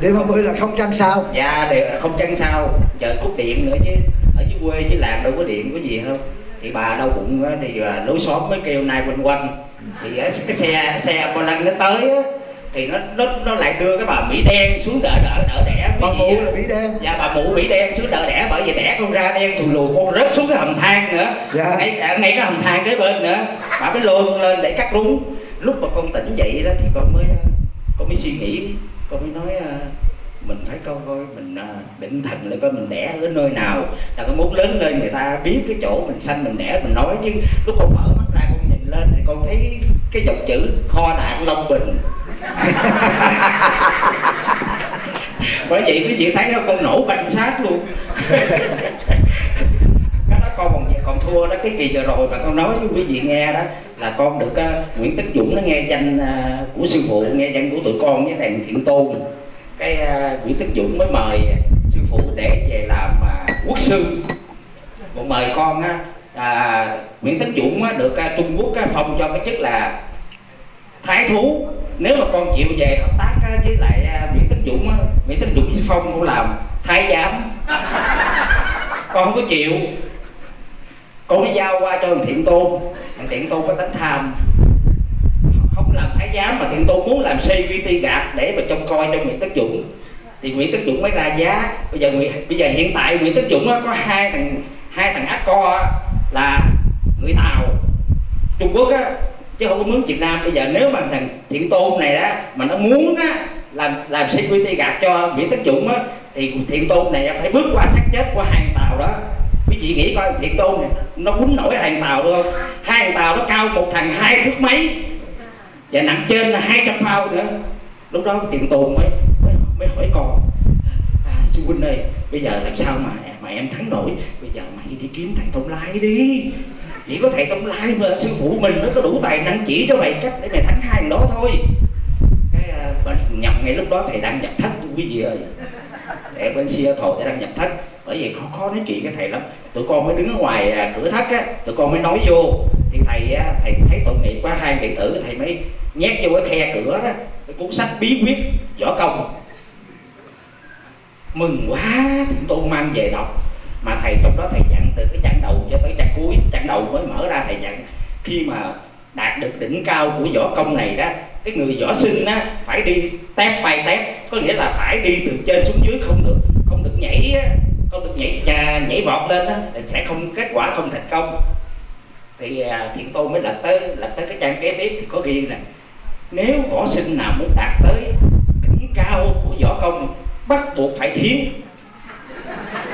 đêm 30 là không trăng sao? Dạ để không chăng sao. Chờ cúp điện nữa chứ. Ở dưới quê với làng đâu có điện có gì không thì bà đau bụng á, thì à, lối xóm mới kêu nay quanh quanh. Thì á, cái xe xe ambulance nó tới á, thì nó nó nó lại đưa cái bà mỹ đen xuống đỡ đỡ đỡ đẻ bà mụ là bị đen. Dạ bà mụ bị đen xuống đỡ đẻ bởi vì đẻ con ra đen thùi lùi con rớt xuống cái hầm than nữa. Dạ. ngay, à, ngay cái hầm than kế bên nữa. Bà mới lôi con lên để cắt rúng. Lúc mà con tỉnh dậy đó thì con mới con mới suy nghĩ con mới nói à, mình phải coi coi mình à, định thần lại coi mình đẻ ở nơi nào. Là con muốn lớn lên người ta biết cái chỗ mình sanh mình đẻ mình nói chứ. Lúc con mở mắt ra con nhìn lên thì con thấy cái dòng chữ kho đạn long bình. Bởi vậy quý vị thấy nó con nổ banh sát luôn. Cái đó con còn còn thua đó cái kỳ vừa rồi mà con nói với quý vị nghe đó là con được uh, Nguyễn Tất Dũng nó nghe danh uh, của sư phụ nghe danh của tụi con với thằng Thiện Tôn. Cái uh, Nguyễn Tất Dũng mới mời sư phụ để về làm uh, quốc sư. Còn mời con á à, Nguyễn Tất Dũng á, được à, Trung Quốc á, phong cho cái chức là thái thú. Nếu mà con chịu về hợp tác á, với lại à, Nguyễn Tất Dũng á, Nguyễn Tất Dũng phong cũng làm thái giám. Con không có chịu cô mới giao qua cho thằng Thiện Tôn. Thằng Thiện Tôn có tính tham. Không làm thái giám mà Thiện Tôn muốn làm CVT gạt để mà trông coi cho Nguyễn Tất Dũng. Thì Nguyễn Tất Dũng mới ra giá. Bây giờ Nguyễn, bây giờ hiện tại Nguyễn Tất Dũng có hai thằng hai thằng ác co là người Tàu Trung Quốc á. Chứ không có mướn Việt Nam. Bây giờ nếu mà thằng Thiện Tôn này đó mà nó muốn á làm làm security gạt cho Nguyễn Tất Dũng á thì Thiện Tôn này phải bước qua xác chết của hai thằng Tàu đó quý vị nghĩ coi thiệt Tôn này nó quýnh nổi hàng thằng Tàu được không? Hai thằng Tàu nó cao một thằng hai thước mấy? Và nặng trên là 200 pound nữa. Lúc đó Thiện Tôn mới mới, mới hỏi con à, sư huynh ơi bây giờ làm sao mà mà em thắng nổi? Bây giờ mày đi kiếm thầy Tông Lai đi. Chỉ có thầy Tông Lai mà sư phụ mình nó có đủ tài năng chỉ cho mày cách để mày thắng hai thằng đó thôi. Cái uh, mà nhập ngay lúc đó thầy đang nhập thất quý vị ơi. Để bên xe thầy đang nhập thất bởi vì khó khó nói chuyện với thầy lắm. Tụi con mới đứng ở ngoài à, cửa thất á tụi con mới nói vô. Thì thầy á, thầy thấy tội nghiệp quá hai đệ tử thầy mới nhét vô cái khe cửa đó cái cuốn sách bí quyết võ công. Mừng quá chúng tôi mang về đọc. Mà thầy trong đó thầy dặn từ cái chặng đầu cho tới chặng cuối chặng đầu mới mở ra thầy dặn khi mà đạt được đỉnh cao của võ công này đó cái người võ sinh á phải đi tép bay tép có nghĩa là phải đi từ trên xuống dưới không được không được nhảy á, không được nhảy nhà, nhảy vọt lên đó thì sẽ không kết quả không thành công. Thì à, thiện tôn mới lật tới lật tới cái trang kế tiếp thì có ghi là nếu võ sinh nào muốn đạt tới đỉnh cao của võ công bắt buộc phải thiến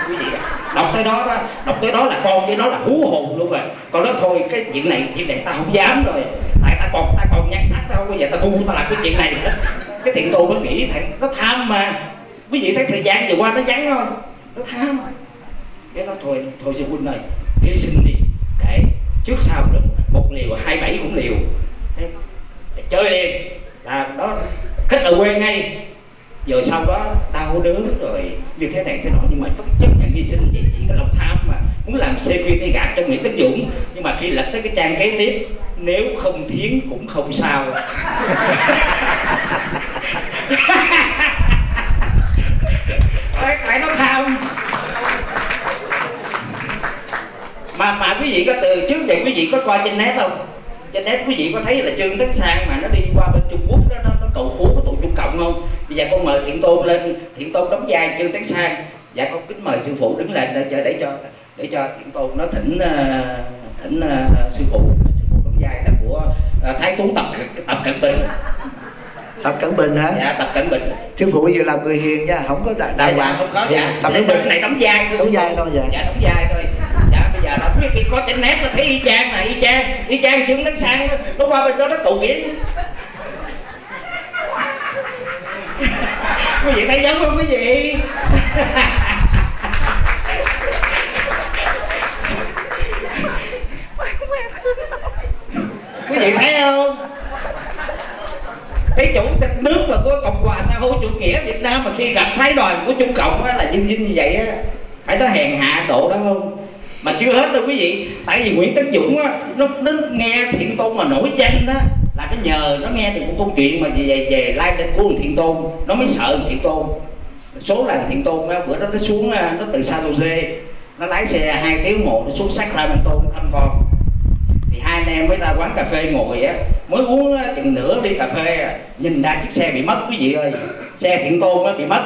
quý vị đọc tới đó đó đọc tới đó là con với nó là hú hồn luôn rồi. Con nó thôi cái chuyện này chuyện này ta không dám rồi. Tại ta còn ta còn nhan sắc tao bây giờ ta ngu ta làm cái chuyện này. Cái thiện tôn mới nghĩ thằng nó tham mà. Quý vị thấy thời gian vừa qua nó vắng không? Nó tham cái nó thôi thôi sư huynh này hy sinh đi. Để trước sau được một liều, hai bảy cũng liều. Để chơi liền là đó kết ở quê ngay. Rồi sau đó đau đớn rồi. Như thế này thế nọ, nhưng mà chấp chấp nhận hy sinh vậy chỉ có lòng tham mà. Muốn làm security gạt cho Nguyễn Tất Dũng. Nhưng mà khi lật tới cái trang kế tiếp, nếu không thiến cũng không sao. Phải phải nó tham mà mà quý vị có từ trước giờ quý vị có coi trên net không? Trên net quý vị có thấy là trương tấn sang mà nó đi qua bên trung quốc đó nó, nó cầu cứu của tụi trung cộng không? Bây giờ con mời thiện tôn lên thiện tôn đóng vai trương tấn sang. Dạ con kính mời sư phụ đứng lên để cho để cho để cho thiện tôn nó thỉnh uh, thỉnh uh, sư phụ. Sư phụ đóng vai là của uh, thái tú tập tập cận bình. Tập cận bình hả? Dạ tập cận bình. Sư phụ vừa làm người hiền nha không có dạ, đàng dạ, hoàng không có dạ. Tập cận bình này đóng vai thôi Đóng vai thôi, dạ. dạ đóng vai thôi. dạ giờ nó biết khi có trên nét nó thấy y chang mà y chang y chang chứng nó sang nó qua bên đó nó tụ nghĩa quý vị thấy giống không quý vị? Quý vị thấy không? Cái chủ tịch nước mà của cộng hòa xã hội chủ nghĩa việt nam mà khi gặp phái đoàn của trung cộng á, là dinh dinh như vậy á. Phải nó hèn hạ độ đó không? Mà chưa hết đâu quý vị. Tại vì nguyễn tấn dũng á nó, nó nghe thiện tôn mà nổi danh đó là cái nhờ nó nghe được một câu chuyện mà về về lai lịch của thiện tôn. Nó mới sợ thiện tôn. Số là thiện tôn á, bữa đó nó xuống à, nó từ San Jose nó lái xe hai tiếng một nó xuống Sacramento nó thăm con. Thì hai anh em mới ra quán cà phê ngồi á mới uống à, chừng nửa đi cà phê à, nhìn ra chiếc xe bị mất quý vị ơi. Xe thiện tôn á bị mất.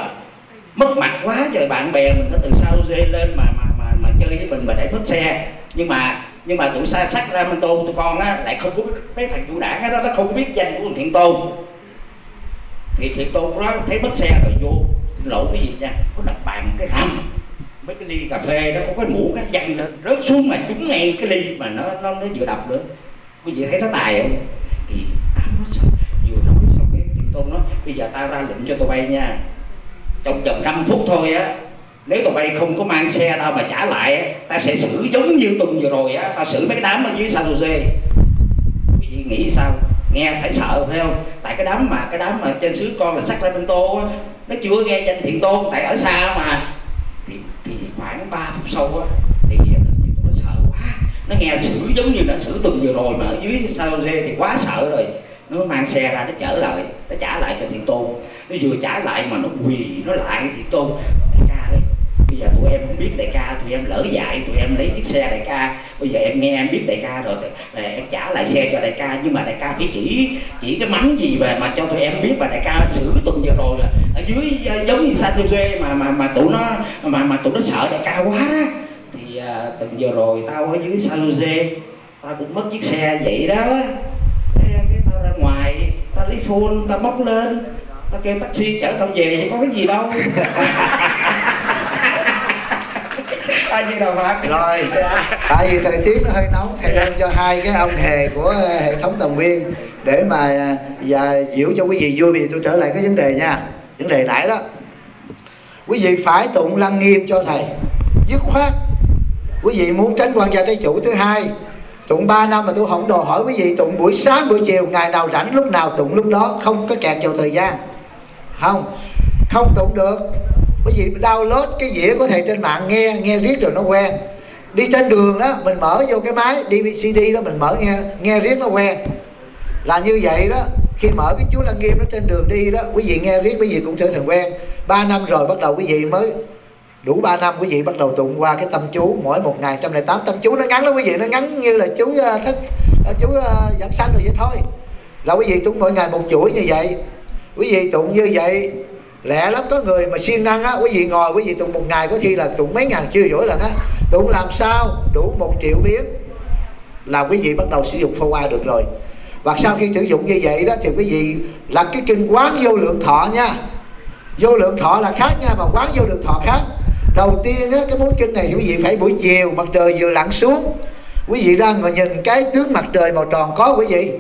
Mất mặt quá trời bạn bè mình nó từ sao dê lên mà, mà chơi với mình mà để mất xe. Nhưng mà nhưng mà tụi sa sắc ra minh tôn, tụi con á, lại không có mấy thằng chủ đảng đó nó không biết danh của thiện tôn. Thì thiện tôn đó thấy mất xe rồi, vô. Xin lỗi cái gì nha, có đặt bàn cái rằm, mấy cái ly cà phê nó có cái mũ cái dây lên rớt xuống mà trúng ngay cái ly mà nó nó nó vừa đập nữa quý vị thấy nó tài không? Thì tao nói sao? Vừa nói xong cái thiện tôn nó bây giờ tao ra lệnh cho tụi bay nha. Trong vòng 5 phút thôi á nếu tụi bay không có mang xe tao mà trả lại tao sẽ xử giống như tuần vừa rồi á. Tao xử mấy cái đám ở dưới San Jose. Quý vị nghĩ sao? Nghe phải sợ phải không? Tại cái đám mà cái đám mà trên xứ con là Sacramento á nó chưa nghe danh thiện tôn tại ở xa mà. Thì, thì khoảng 3 phút sau á thì nó sợ quá. Nó nghe xử giống như nó xử tuần vừa rồi mà ở dưới San Jose thì quá sợ rồi. Nó mang xe ra nó trở lại nó trả lại cho thiện tôn. Nó vừa trả lại mà nó quỳ nó lại thiện tôn đại ca ơi bây giờ tụi em không biết đại ca tụi em lỡ dạy, tụi em lấy chiếc xe đại ca. Bây giờ em nghe em biết đại ca rồi thì em trả lại xe cho đại ca. Nhưng mà đại ca phải chỉ chỉ cái mánh gì về mà cho tụi em biết mà đại ca xử tuần vừa rồi là ở dưới ờ, giống như San Jose mà mà mà tụi nó mà mà tụi nó sợ đại ca quá. Thì à, tuần vừa rồi tao ở dưới San Jose tao cũng mất chiếc xe vậy đó. Cái, cái tao ra ngoài tao lấy phone tao móc lên tao kêu taxi chở tao về thì có cái gì đâu. ai như đầu phật rồi. Tại vì thời tiết nó hơi nóng thầy đang cho hai cái ông hề của hệ thống tầm viên để mà và diễu cho quý vị vui vì tôi trở lại cái vấn đề nha. Vấn đề nãy đó. Quý vị phải tụng lăng nghiêm cho thầy. Dứt khoát. Quý vị muốn tránh quan gia trái chủ thứ hai tụng 3 năm mà tôi không đòi hỏi quý vị tụng buổi sáng buổi chiều ngày nào rảnh lúc nào tụng lúc đó không có kẹt vào thời gian. Không. Không tụng được bởi vì download cái dĩa của thầy trên mạng nghe nghe riết rồi nó quen. Đi trên đường đó mình mở vô cái máy DVD đó mình mở nghe nghe riết nó quen. Là như vậy đó khi mở cái chú lăng nghiêm nó trên đường đi đó quý vị nghe riết quý vị cũng trở thành quen. Ba năm rồi bắt đầu quý vị mới đủ 3 năm quý vị bắt đầu tụng qua cái tâm chú. Mỗi một ngày trăm lẻ tám tâm chú nó ngắn lắm quý vị nó ngắn như là chú ờ, uh, thích ờ, chú uh, giảng sanh rồi vậy thôi. Là quý vị tụng mỗi ngày một chuỗi như vậy. Quý vị tụng như vậy lẹ lắm có người mà siêng năng á quý vị ngồi quý vị tụng một ngày có khi là tụng mấy ngàn chưa dỗi lần á. Tụng làm sao? Đủ một triệu biến là quý vị bắt đầu sử dụng phô qua được rồi. Và sau khi sử dụng như vậy đó thì quý vị là cái kinh quán vô lượng thọ nha. Vô lượng thọ là khác nha mà quán vô lượng thọ khác. Đầu tiên á, cái mối kinh này thì quý vị phải buổi chiều mặt trời vừa lặn xuống. Quý vị ra ngồi nhìn cái tướng mặt trời màu tròn có quý vị.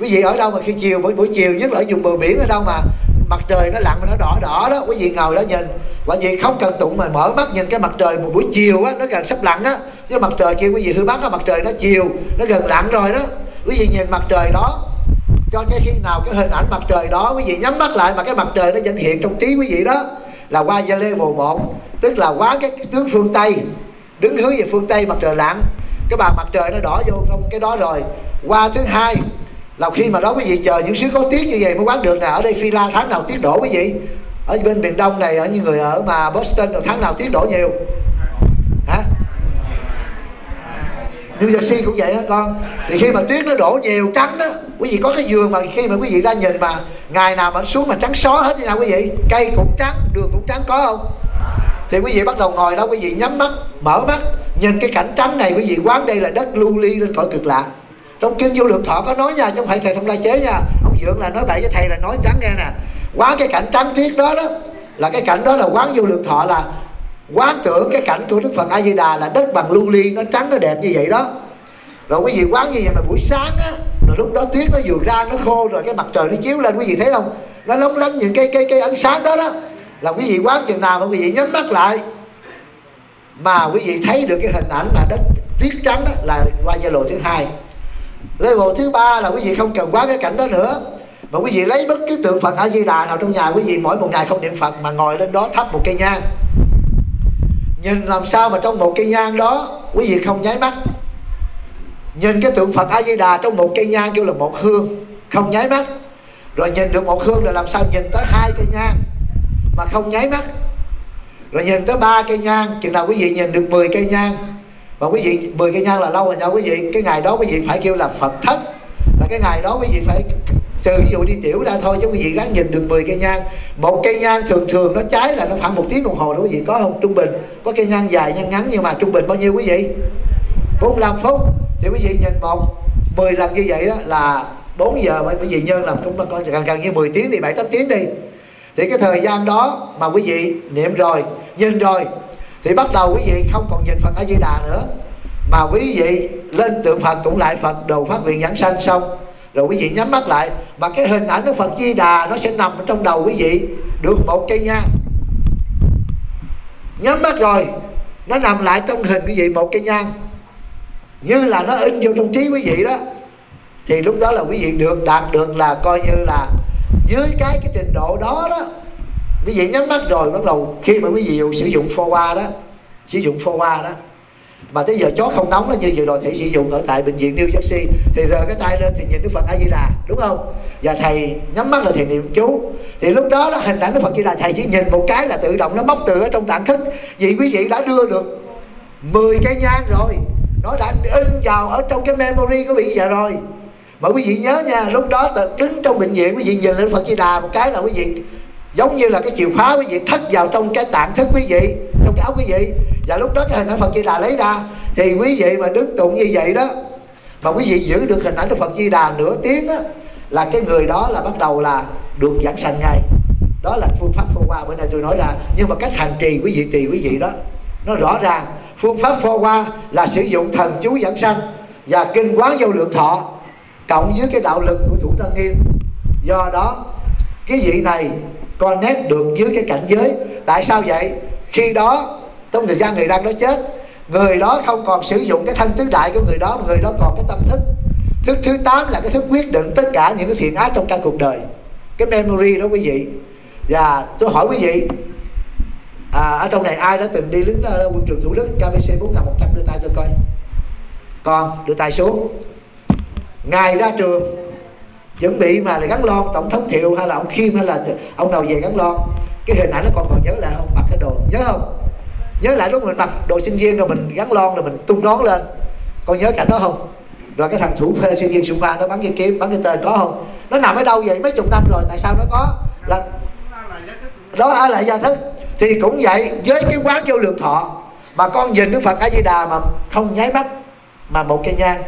Quý vị ở đâu mà khi chiều buổi buổi chiều nhất là ở vùng bờ biển ở đâu mà mặt trời nó lặn mà nó đỏ đỏ đó, quý vị ngồi đó nhìn. Và vị không cần tụng mà mở mắt nhìn cái mặt trời một buổi chiều á, nó gần sắp lặn á. Cái mặt trời kia quý vị hư mắt á, mặt trời nó chiều, nó gần lặn rồi đó. Quý vị nhìn mặt trời đó, cho cái khi nào cái hình ảnh mặt trời đó, quý vị nhắm mắt lại mà cái mặt trời nó vẫn hiện trong trí quý vị đó. Là qua gia level một, tức là quá cái tướng phương tây, đứng hướng về phương tây mặt trời lặn. Cái bàn mặt trời nó đỏ vô trong cái đó rồi. Qua thứ hai là khi mà đó quý vị chờ những xứ có tiết như vậy mới quán được nè. Ở đây phi la tháng nào tiết đổ quý vị? Ở bên miền đông này ở những người ở mà boston rồi tháng nào tiết đổ nhiều? Hả? New Jersey cũng vậy đó con. Thì khi mà tuyết nó đổ nhiều trắng đó Quý vị có cái giường mà khi mà quý vị ra nhìn mà Ngày nào mà xuống mà trắng xó hết như nào quý vị. Cây cũng trắng, đường cũng trắng có không? Thì quý vị bắt đầu ngồi đó quý vị nhắm mắt, mở mắt Nhìn cái cảnh trắng này quý vị quán đây là đất lưu ly lên cõi cực lạc trong kinh vô lượng thọ có nói nha, chứ không phải thầy thông lai chế nha. Ông dượng là nói bậy với thầy là nói trắng nghe nè. Quán cái cảnh trắng thiết đó đó, là cái cảnh đó là quán vô lượng thọ là quán tưởng cái cảnh của đức phật a di đà là đất bằng lưu ly, nó trắng, nó đẹp như vậy đó. Rồi quý vị quán như vậy mà buổi sáng á, rồi lúc đó tuyết nó vừa ra, nó khô rồi cái mặt trời nó chiếu lên, quý vị thấy không? Nó lóng lánh những cái cái cái ánh sáng đó đó. Là quý vị quán chừng nào mà quý vị nhắm mắt lại, mà quý vị thấy được cái hình ảnh mà đất tuyết trắng đó là qua giai lộ thứ hai level thứ ba là quý vị không cần quá cái cảnh đó nữa. Mà quý vị lấy bất cứ tượng Phật A Di Đà nào trong nhà, quý vị mỗi một ngày không niệm Phật mà ngồi lên đó thắp một cây nhang. Nhìn làm sao mà trong một cây nhang đó, quý vị không nháy mắt. Nhìn cái tượng Phật A Di Đà trong một cây nhang kêu là một hương, không nháy mắt. Rồi nhìn được một hương là làm sao nhìn tới hai cây nhang mà không nháy mắt. Rồi nhìn tới ba cây nhang, chừng nào quý vị nhìn được 10 cây nhang và quý vị 10 cây nhang là lâu rồi nha quý vị. Cái ngày đó quý vị phải kêu là phật thất. Là cái ngày đó quý vị phải trừ, ví dụ đi tiểu ra thôi, chứ quý vị gắng nhìn được 10 cây nhang. Một cây nhang thường thường nó cháy là nó khoảng một tiếng đồng hồ đó quý vị, có không? Trung bình. Có cây nhang dài, nhang ngắn nhưng mà trung bình bao nhiêu quý vị? 45 phút. Thì quý vị nhìn một 10 lần như vậy đó là 4 giờ quý vị nhân làm chúng ta coi gần gần như 10 tiếng thì 7 8 tiếng đi. Thì cái thời gian đó mà quý vị niệm rồi, nhìn rồi thì bắt đầu quý vị không còn nhìn Phật A Di Đà nữa. Mà quý vị lên tượng Phật cũng lại Phật đồ phát nguyện giảng sanh xong, rồi quý vị nhắm mắt lại, mà cái hình ảnh của Phật Di Đà nó sẽ nằm ở trong đầu quý vị. Được một cây nhang nhắm mắt rồi, nó nằm lại trong hình quý vị một cây nhang. Như là nó in vô trong trí quý vị đó. Thì lúc đó là quý vị được đạt được là coi như là dưới cái cái trình độ đó đó quý vị nhắm mắt rồi bắt đầu khi mà quý vị sử dụng pho qua đó, sử dụng pho qua đó, mà tới giờ chó không nóng nó như vừa rồi thầy sử dụng ở tại bệnh viện New Jersey thì rờ cái tay lên thì nhìn Đức Phật A Di Đà đúng không? Và thầy nhắm mắt là thầy niệm chú. Thì lúc đó đó hình ảnh Đức Phật A Di Đà thầy chỉ nhìn một cái là tự động nó bóc từ ở trong tạng thức. Vì quý vị đã đưa được 10 cây nhang rồi. Nó đã in vào ở trong cái memory của vị giờ rồi. Mà quý vị nhớ nha, lúc đó đứng trong bệnh viện, quý vị nhìn lên Phật Di Đà một cái là quý vị giống như là cái chìa khóa quý vị thất vào trong cái tạng thức quý vị, trong cái óc quý vị. Và lúc đó cái hình ảnh Phật Di Đà lấy ra, thì quý vị mà đứng tụng như vậy đó, mà quý vị giữ được hình ảnh đức Phật Di Đà nửa tiếng đó là cái người đó là bắt đầu là được giảng sanh ngay. Đó là phương pháp phô qua, bữa nay tôi nói ra. Nhưng mà cách hành trì quý vị trì quý vị đó, nó rõ ràng. Phương pháp phô qua là sử dụng thần chú giảng sanh và kinh quán vô lượng thọ, cộng với cái đạo lực của thủ tăng nghiêm. Do đó, cái vị này connect được dưới cái cảnh giới. Tại sao vậy? Khi đó trong thời gian người đang đó chết người đó không còn sử dụng cái thân tứ đại của người đó mà người đó còn cái tâm thức. Thức thứ 8 là cái thức quyết định tất cả những cái thiện ác trong cả cuộc đời. Cái memory đó quý vị. Và tôi hỏi quý vị à, ở trong này ai đã từng đi lính uh, quân trường thủ đức KBC 4100 đưa tay tôi coi. Con đưa tay xuống. Ngài ra trường chuẩn bị mà là gắn lon, tổng thống thiệu hay là ông khiêm hay là ông nào về gắn lon. Cái hình ảnh nó còn còn nhớ lại không? Mặc cái đồ, nhớ không? Nhớ lại lúc mình mặc đồ sinh viên rồi mình gắn lon rồi mình tung nón lên. Con nhớ cảnh đó không? Rồi cái thằng thủ phê sinh viên xung quanh nó bắn cái kiếm, bắn cái tên có không? Nó nằm ở đâu vậy? Mấy chục năm rồi, tại sao nó có? Là đó ở lại gia thức. Thì cũng vậy, với cái quán vô lượng thọ, mà con nhìn đức phật a di đà mà không nháy mắt, mà một cây nhang.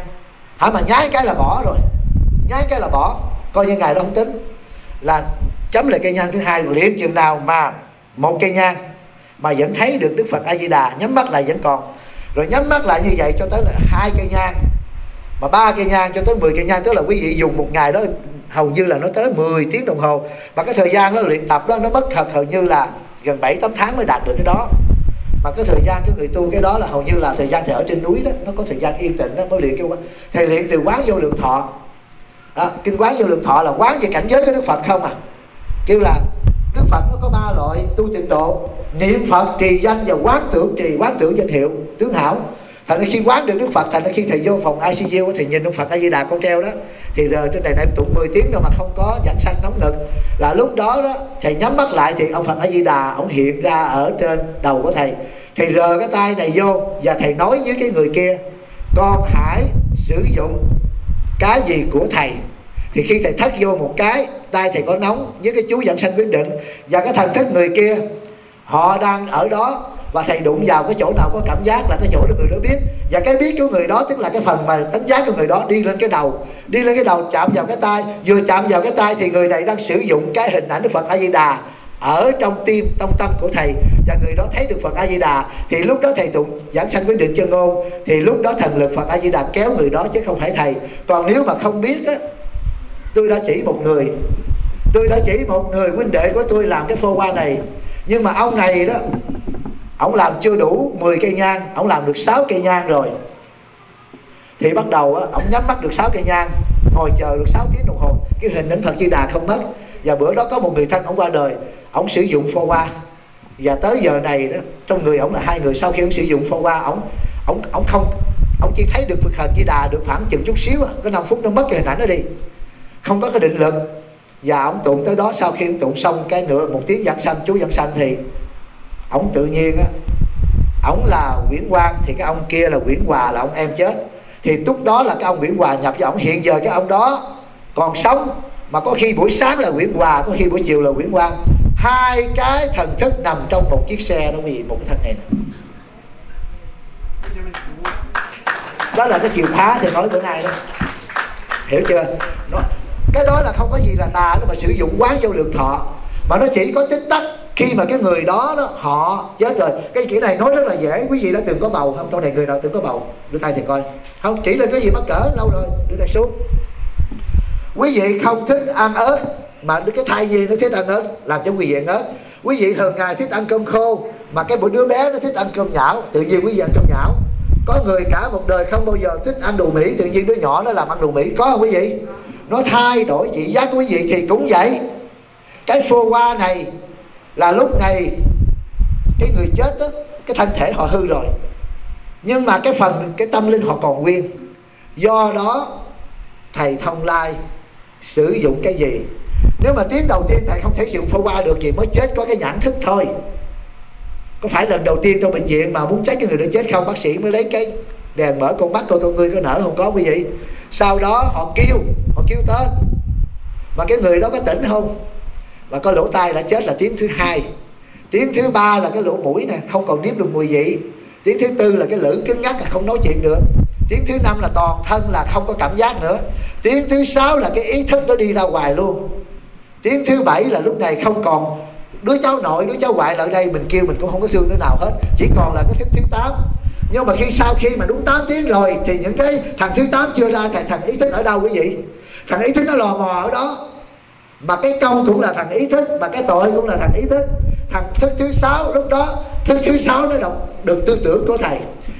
Hả? Mà nháy cái là bỏ rồi nháy cái là bỏ. Coi như ngày đó không tính. Là chấm lại cây nhang thứ hai liệu chừng nào mà một cây nhang mà vẫn thấy được đức phật a di đà nhắm mắt lại vẫn còn. Rồi nhắm mắt lại như vậy cho tới là hai cây nhang. Mà ba cây nhang cho tới 10 cây nhang, tức là quý vị dùng một ngày đó, hầu như là nó tới 10 tiếng đồng hồ. Và cái thời gian nó luyện tập đó, nó mất thật hầu như là gần 7 8 tháng mới đạt được cái đó. Mà cái thời gian cái người tu cái đó là hầu như là thời gian thầy ở trên núi đó, nó có thời gian yên tĩnh đó mới luyện cái thầy luyện từ quán vô lượng thọ đó, kinh quán vô lượng thọ là quán về cảnh giới của đức phật không à? Kêu là đức phật nó có ba loại tu tịnh độ niệm phật trì danh và quán tưởng trì quán tưởng danh hiệu tướng hảo. Thành ra khi quán được đức phật thành ra khi thầy vô phòng icu thì nhìn đức phật a di đà con treo đó thì giờ trên này thầy tụng 10 tiếng đâu mà không có dặn sanh nóng ngực. Là lúc đó đó thầy nhắm mắt lại thì ông phật a di đà ông hiện ra ở trên đầu của thầy. Thầy rờ cái tay này vô và thầy nói với cái người kia con hãy sử dụng cái gì của thầy, thì khi thầy thất vô một cái, tay thầy có nóng với cái chú dẫn sanh quyết định và cái thần thức người kia, họ đang ở đó và thầy đụng vào cái chỗ nào có cảm giác là cái chỗ đó người đó biết. Và cái biết của người đó tức là cái phần mà đánh giá của người đó đi lên cái đầu, đi lên cái đầu, chạm vào cái tay vừa chạm vào cái tay thì người này đang sử dụng cái hình ảnh đức phật a di đà ở trong tim trong tâm của thầy. Và người đó thấy được phật a di đà thì lúc đó thầy tụng giảng sanh với định chân ngôn thì lúc đó thần lực phật a di đà kéo người đó chứ không phải thầy. Còn nếu mà không biết á tôi đã chỉ một người tôi đã chỉ một người huynh đệ của tôi làm cái phô qua này. Nhưng mà ông này đó ông làm chưa đủ 10 cây nhang ông làm được 6 cây nhang rồi. Thì bắt đầu á, ông nhắm mắt được 6 cây nhang ngồi chờ được 6 tiếng đồng hồ. Cái hình ảnh Phật Di Đà không mất. Và bữa đó có một người thân ông qua đời ổng sử dụng phô qua và tới giờ này đó, trong người ổng là hai người. Sau khi ổng sử dụng phô qua ổng ổng ổng không, ổng chỉ thấy được Phật Di Đà được khoảng chừng chút xíu à. có 5 phút nó mất cái hình ảnh đó đi. Không có cái định lực. Và ổng tụng tới đó, sau khi ổng tụng xong cái nửa, một tiếng giảng sanh, chú giảng sanh thì ổng tự nhiên á, ổng là Nguyễn Quang, thì cái ông kia là Nguyễn Hòa, là ông em chết. Thì lúc đó là cái ông Nguyễn Hòa nhập với ổng. Hiện giờ cái ông đó còn sống, mà có khi buổi sáng là Nguyễn Hòa, có khi buổi chiều là Nguyễn Quang hai cái thần thức nằm trong một chiếc xe đó, vì một cái thân này nè. Đó là cái chìa khóa thì nói bữa nay đó. Hiểu chưa? Đó. cái đó là không có gì là tà nó mà sử dụng quá vô lượng thọ, mà nó chỉ có tích tắc khi mà cái người đó đó, họ chết rồi. Cái chữ này nói rất là dễ. Quý vị đã từng có bầu không? Trong này người nào từng có bầu? Đưa tay thì coi. Không, chỉ lên cái gì mắc cỡ, lâu rồi. Đưa tay xuống. Quý vị không thích ăn ớt mà cái thai gì nó thích ăn ớt làm cho quý vị ăn ớt quý vị thường ngày thích ăn cơm khô, mà cái bữa đứa bé nó thích ăn cơm nhão, tự nhiên quý vị ăn cơm nhão. Có người cả một đời không bao giờ thích ăn đồ mỹ, tự nhiên đứa nhỏ nó làm ăn đồ mỹ. Có không quý vị? Nó thay đổi vị giác quý vị thì cũng vậy. Cái phô qua này là lúc này cái người chết đó cái thân thể họ hư rồi. Nhưng mà cái phần cái tâm linh họ còn nguyên. Do đó, thầy thông lai sử dụng cái gì? Nếu mà tiếng đầu tiên thầy không thể sử dụng phô qua được gì mới chết có cái nhãn thức thôi. Có phải lần đầu tiên trong bệnh viện mà muốn trách cái người đã chết không? Bác sĩ mới lấy cái đèn mở con mắt coi con ngươi có nở không? Có quý vị. Sau đó họ kêu họ kêu tên. Mà cái người đó có tỉnh không? Và có lỗ tai đã chết là tiếng thứ hai. Tiếng thứ ba là cái lỗ mũi nè, không còn nếm được mùi vị. Tiếng thứ tư là cái lưỡi cứng ngắc là không nói chuyện được. Tiếng thứ năm là toàn thân là không có cảm giác nữa. Tiếng thứ sáu là cái ý thức nó đi ra ngoài luôn tiếng thứ bảy là lúc này không còn. Đứa cháu nội, đứa cháu ngoại lại đây, mình kêu mình cũng không có thương đứa nào hết. Chỉ còn là cái thứ thứ tám. Nhưng mà khi sau khi mà đúng 8 tiếng rồi, thì những cái thằng thứ 8 chưa ra thì thằng ý thức ở đâu quý vị? Thằng ý thức nó lò mò ở đó. Mà cái công cũng là thằng ý thức, mà cái tội cũng là thằng ý thức. Thằng thức thứ sáu, lúc đó, thức thứ sáu nó đọc được tư tưởng của thầy.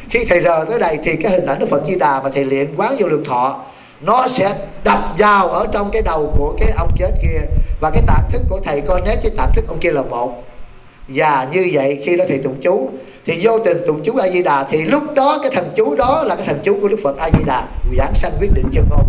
Khi thầy rờ tới đây thì cái hình ảnh của phật di đà mà thầy luyện quán vô lượng thọ, nó sẽ đập vào ở trong cái đầu của cái ông chết kia và cái tạm thức của thầy con nét với tạm thức ông kia là một. Và như vậy khi đó thầy tụng chú, thì vô tình tụng chú a di đà thì lúc đó cái thần chú đó là cái thần chú của đức phật a di đà giảng sanh quyết định chân ngôn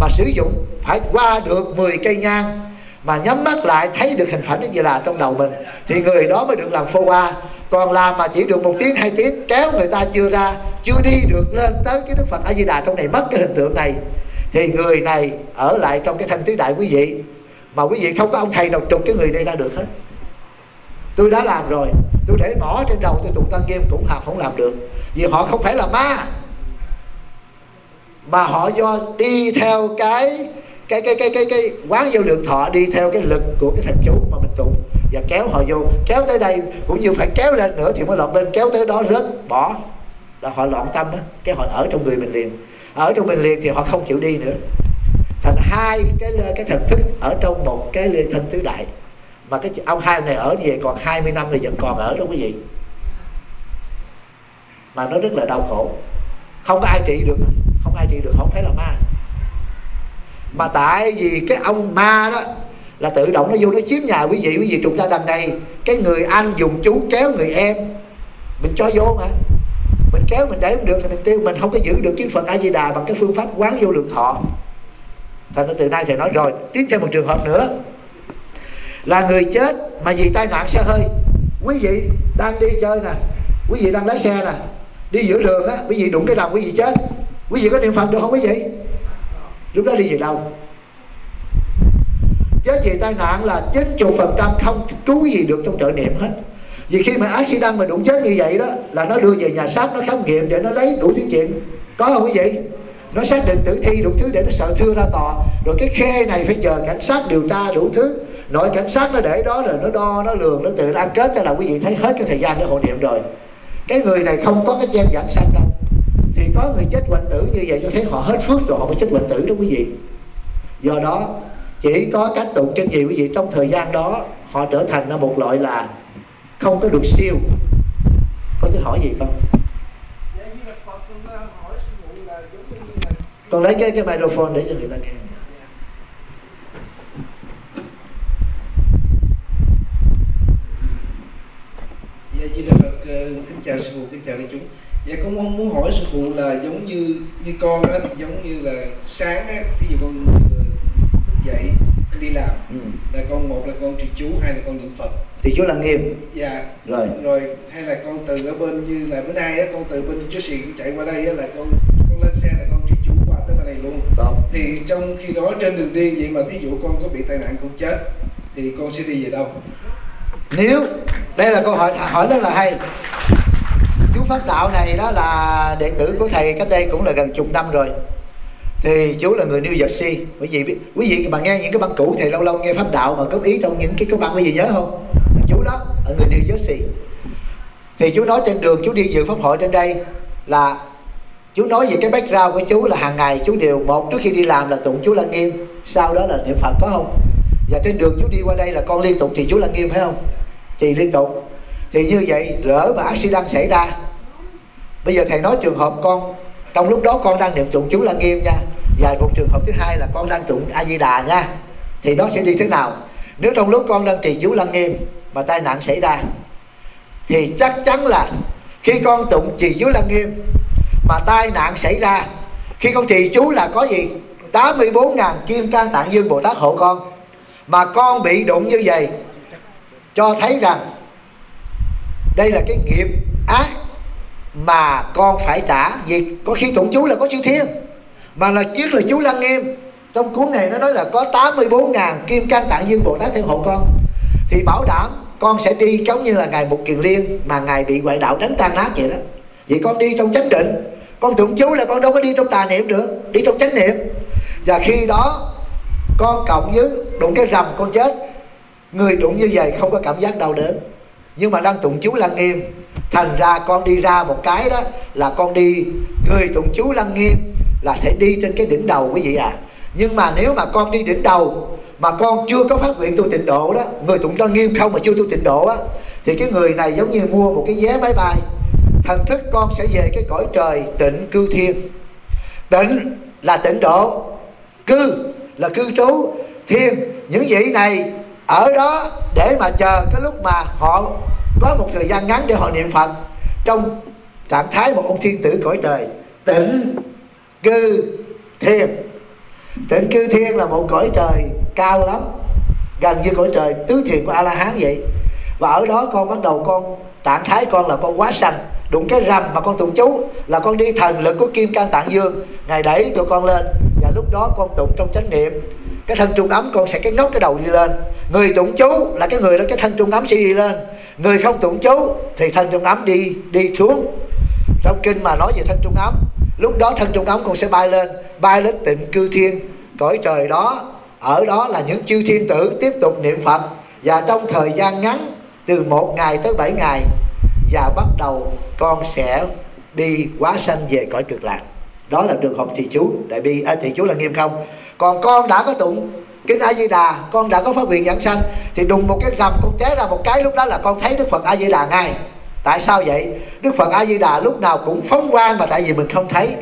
mà sử dụng, phải qua được 10 cây nhang mà nhắm mắt lại thấy được hình phản như là trong đầu mình, thì người đó mới được làm phô qua còn làm mà chỉ được một tiếng, hai tiếng, kéo người ta chưa ra, chưa đi được lên tới cái đức phật a di đà trong này, mất cái hình tượng này. Thì người này ở lại trong cái thanh tứ đại quý vị mà quý vị không có ông thầy nào trục cái người đây ra được hết. Tôi đã làm rồi. Tôi để mỏ trên đầu tôi tụng tăng nghiêm cũng học, không làm được. Vì họ không phải là ma. Mà họ do đi theo cái cái cái cái cái cái quán vô lượng thọ, đi theo cái lực của cái thành chú mà mình tụng. Và kéo họ vô. Kéo tới đây, cũng như phải kéo lên nữa thì mới lọt lên. Kéo tới đó rớt bỏ. Là họ loạn tâm đó. Cái họ ở trong người mình liền. Ở trong mình liền thì họ không chịu đi nữa thành hai cái cái thần thức ở trong một cái liên thân tứ đại. Mà cái ông hai này ở như vậy còn 20 năm thì vẫn còn ở đâu quý vị. Mà nó rất là đau khổ. Không có ai trị được, không ai trị được, không phải là ma. Mà tại vì cái ông ma đó là tự động nó vô nó chiếm nhà quý vị. Quý vị trục ra đằng này, cái người anh dùng chú kéo người em. Mình cho vô mà. Mình kéo mình để không được thì mình tiêu, mình không có giữ được cái phật a di đà bằng cái phương pháp quán vô lượng thọ thành ra từ nay thầy nói rồi tiếp thêm một trường hợp nữa. Là người chết mà vì tai nạn xe hơi. Quý vị đang đi chơi nè, quý vị đang lái xe nè, đi giữa đường á, quý vị đụng cái đầu quý vị chết. Quý vị có niệm phật được không quý vị? Lúc đó đi về đâu? Chết vì tai nạn là chín chục phần trăm không cứu gì được trong trợ niệm hết. Vì khi mà accident mà đụng chết như vậy đó, là nó đưa về nhà xác, nó khám nghiệm để nó lấy đủ thứ chuyện. Có không quý vị? Nó xác định tử thi đủ thứ để nó sợ thưa ra tòa. Rồi cái khe này phải chờ cảnh sát điều tra đủ thứ. Nội cảnh sát nó để đó rồi nó đo, nó lường, nó tự ăn kết. Là quý vị thấy hết cái thời gian để hộ niệm rồi. Cái người này không có cái chen giảm sanh đâu. Thì có người chết hoành tử như vậy cho thấy họ hết phước rồi, họ mới chết hoành tử đó quý vị. Do đó, chỉ có cách tụng kinh gì quý vị. Trong thời gian đó, họ trở thành là một loại là không có được siêu. Có thích hỏi gì không? Con lấy cái cái microphone để cho người ta nghe. Dạ, Di Đà Phật, ờ, kính chào sư phụ, kính chào đại chúng. Dạ, con muốn muốn hỏi sư phụ là giống như như con á, giống như là sáng á, ví dụ con dậy đi làm ừ. là con một là con trì chú hai là con niệm phật. Thì chú là nghiêm. Dạ. Rồi. Rồi hay là con từ ở bên như là bữa nay á con từ bên chú xì chạy qua đây á là con con lên xe là con trì chú qua tới bên này luôn. Đúng. thì trong khi đó trên đường đi, vậy mà ví dụ con có bị tai nạn con chết, thì con sẽ đi về đâu? Nếu, đây là câu hỏi hỏi rất là hay. Chú pháp đạo này đó là đệ tử của thầy cách đây cũng là gần chục năm rồi. Thì chú là người New Jersey. Quý vị biết, quý vị mà nghe những cái băng cũ thì lâu lâu nghe pháp đạo mà góp ý trong những cái cái băng, quý vị nhớ không? Chú đó ở người New Jersey. Thì chú nói trên đường, chú đi dự pháp hội trên đây là chú nói về cái background của chú là hàng ngày chú đều, một, trước khi đi làm là tụng chú lăng nghiêm, sau đó là niệm phật, có không? Và trên đường chú đi qua đây là con liên tục thì chú lăng nghiêm, phải không? Thì liên tục. Thì như vậy, lỡ mà accident xảy ra, bây giờ thầy nói trường hợp con, trong lúc đó con đang niệm tụng chú lăng nghiêm nha. Và một trường hợp thứ hai là con đang tụng a di đà nha. Thì nó sẽ đi thế nào? Nếu trong lúc con đang trì chú lăng nghiêm mà tai nạn xảy ra, thì chắc chắn là khi con tụng trì chú lăng nghiêm mà tai nạn xảy ra. Khi con trì chú là có gì? 84.000 kim can tạng dương Bồ Tát hộ con. Mà con bị đụng như vậy, cho thấy rằng đây là cái nghiệp ác mà con phải trả. Vì có khi tụng chú là có chữ thiên, mà là trước là chú lăng nghiêm. Trong cuốn này nó nói là có 84.000 kim can tạng dương Bồ Tát theo hộ con. Thì bảo đảm con sẽ đi giống như là ngài một kiền liên mà ngài bị ngoại đạo đánh tan nát vậy đó. Vì con đi trong chánh định con tụng chú là con đâu có đi trong tà niệm được, đi trong chánh niệm. Và khi đó, con cộng với đụng cái rầm con chết. Người đụng như vậy không có cảm giác đau đớn. Nhưng mà đang tụng chú lăng nghiêm, thành ra con đi ra một cái đó là con đi. Người tụng chú lăng nghiêm là thể đi trên cái đỉnh đầu quý vị à nhưng mà nếu mà con đi đỉnh đầu mà con chưa có phát nguyện tu tịnh độ đó, người tụng lăng nghiêm không mà chưa tu tịnh độ á, thì cái người này giống như mua một cái vé máy bay thần thức con sẽ về cái cõi trời tịnh cư thiên. Tịnh là tịnh độ, cư là cư trú, thiên. Những vị này ở đó để mà chờ cái lúc mà họ có một thời gian ngắn để họ niệm phật. Trong trạng thái một ông thiên tử cõi trời, tịnh cư thiên. Tịnh cư thiên là một cõi trời cao lắm, gần như cõi trời tứ thiền của a la hán vậy. Và ở đó con bắt đầu con, trạng thái con là con quá sanh đụng cái rầm mà con tụng chú là con đi thần lực của kim can tạng dương. Ngài đẩy tụi con lên và lúc đó con tụng trong chánh niệm. Cái thân trung ấm con sẽ cái ngóc cái đầu đi lên. Người tụng chú là cái người đó, cái thân trung ấm sẽ đi lên. Người không tụng chú thì thân trung ấm đi đi xuống. Trong kinh mà nói về thân trung ấm, lúc đó thân trung ấm con sẽ bay lên bay lên tịnh cư thiên. Cõi trời đó, ở đó là những chư thiên tử tiếp tục niệm phật. Và trong thời gian ngắn, từ một ngày tới bảy ngày và bắt đầu con sẽ đi quá sanh về cõi cực lạc. Đó là trường hợp thị chú. Đại bi à, thị chú là nghiêm không? Còn con đã có tụng kinh a di đà con đã có phát nguyện giảng sanh thì đùng một cái rầm con té ra một cái lúc đó là con thấy đức phật a di đà ngay. Tại sao vậy? Đức phật a di đà lúc nào cũng phóng quang mà tại vì mình không thấy.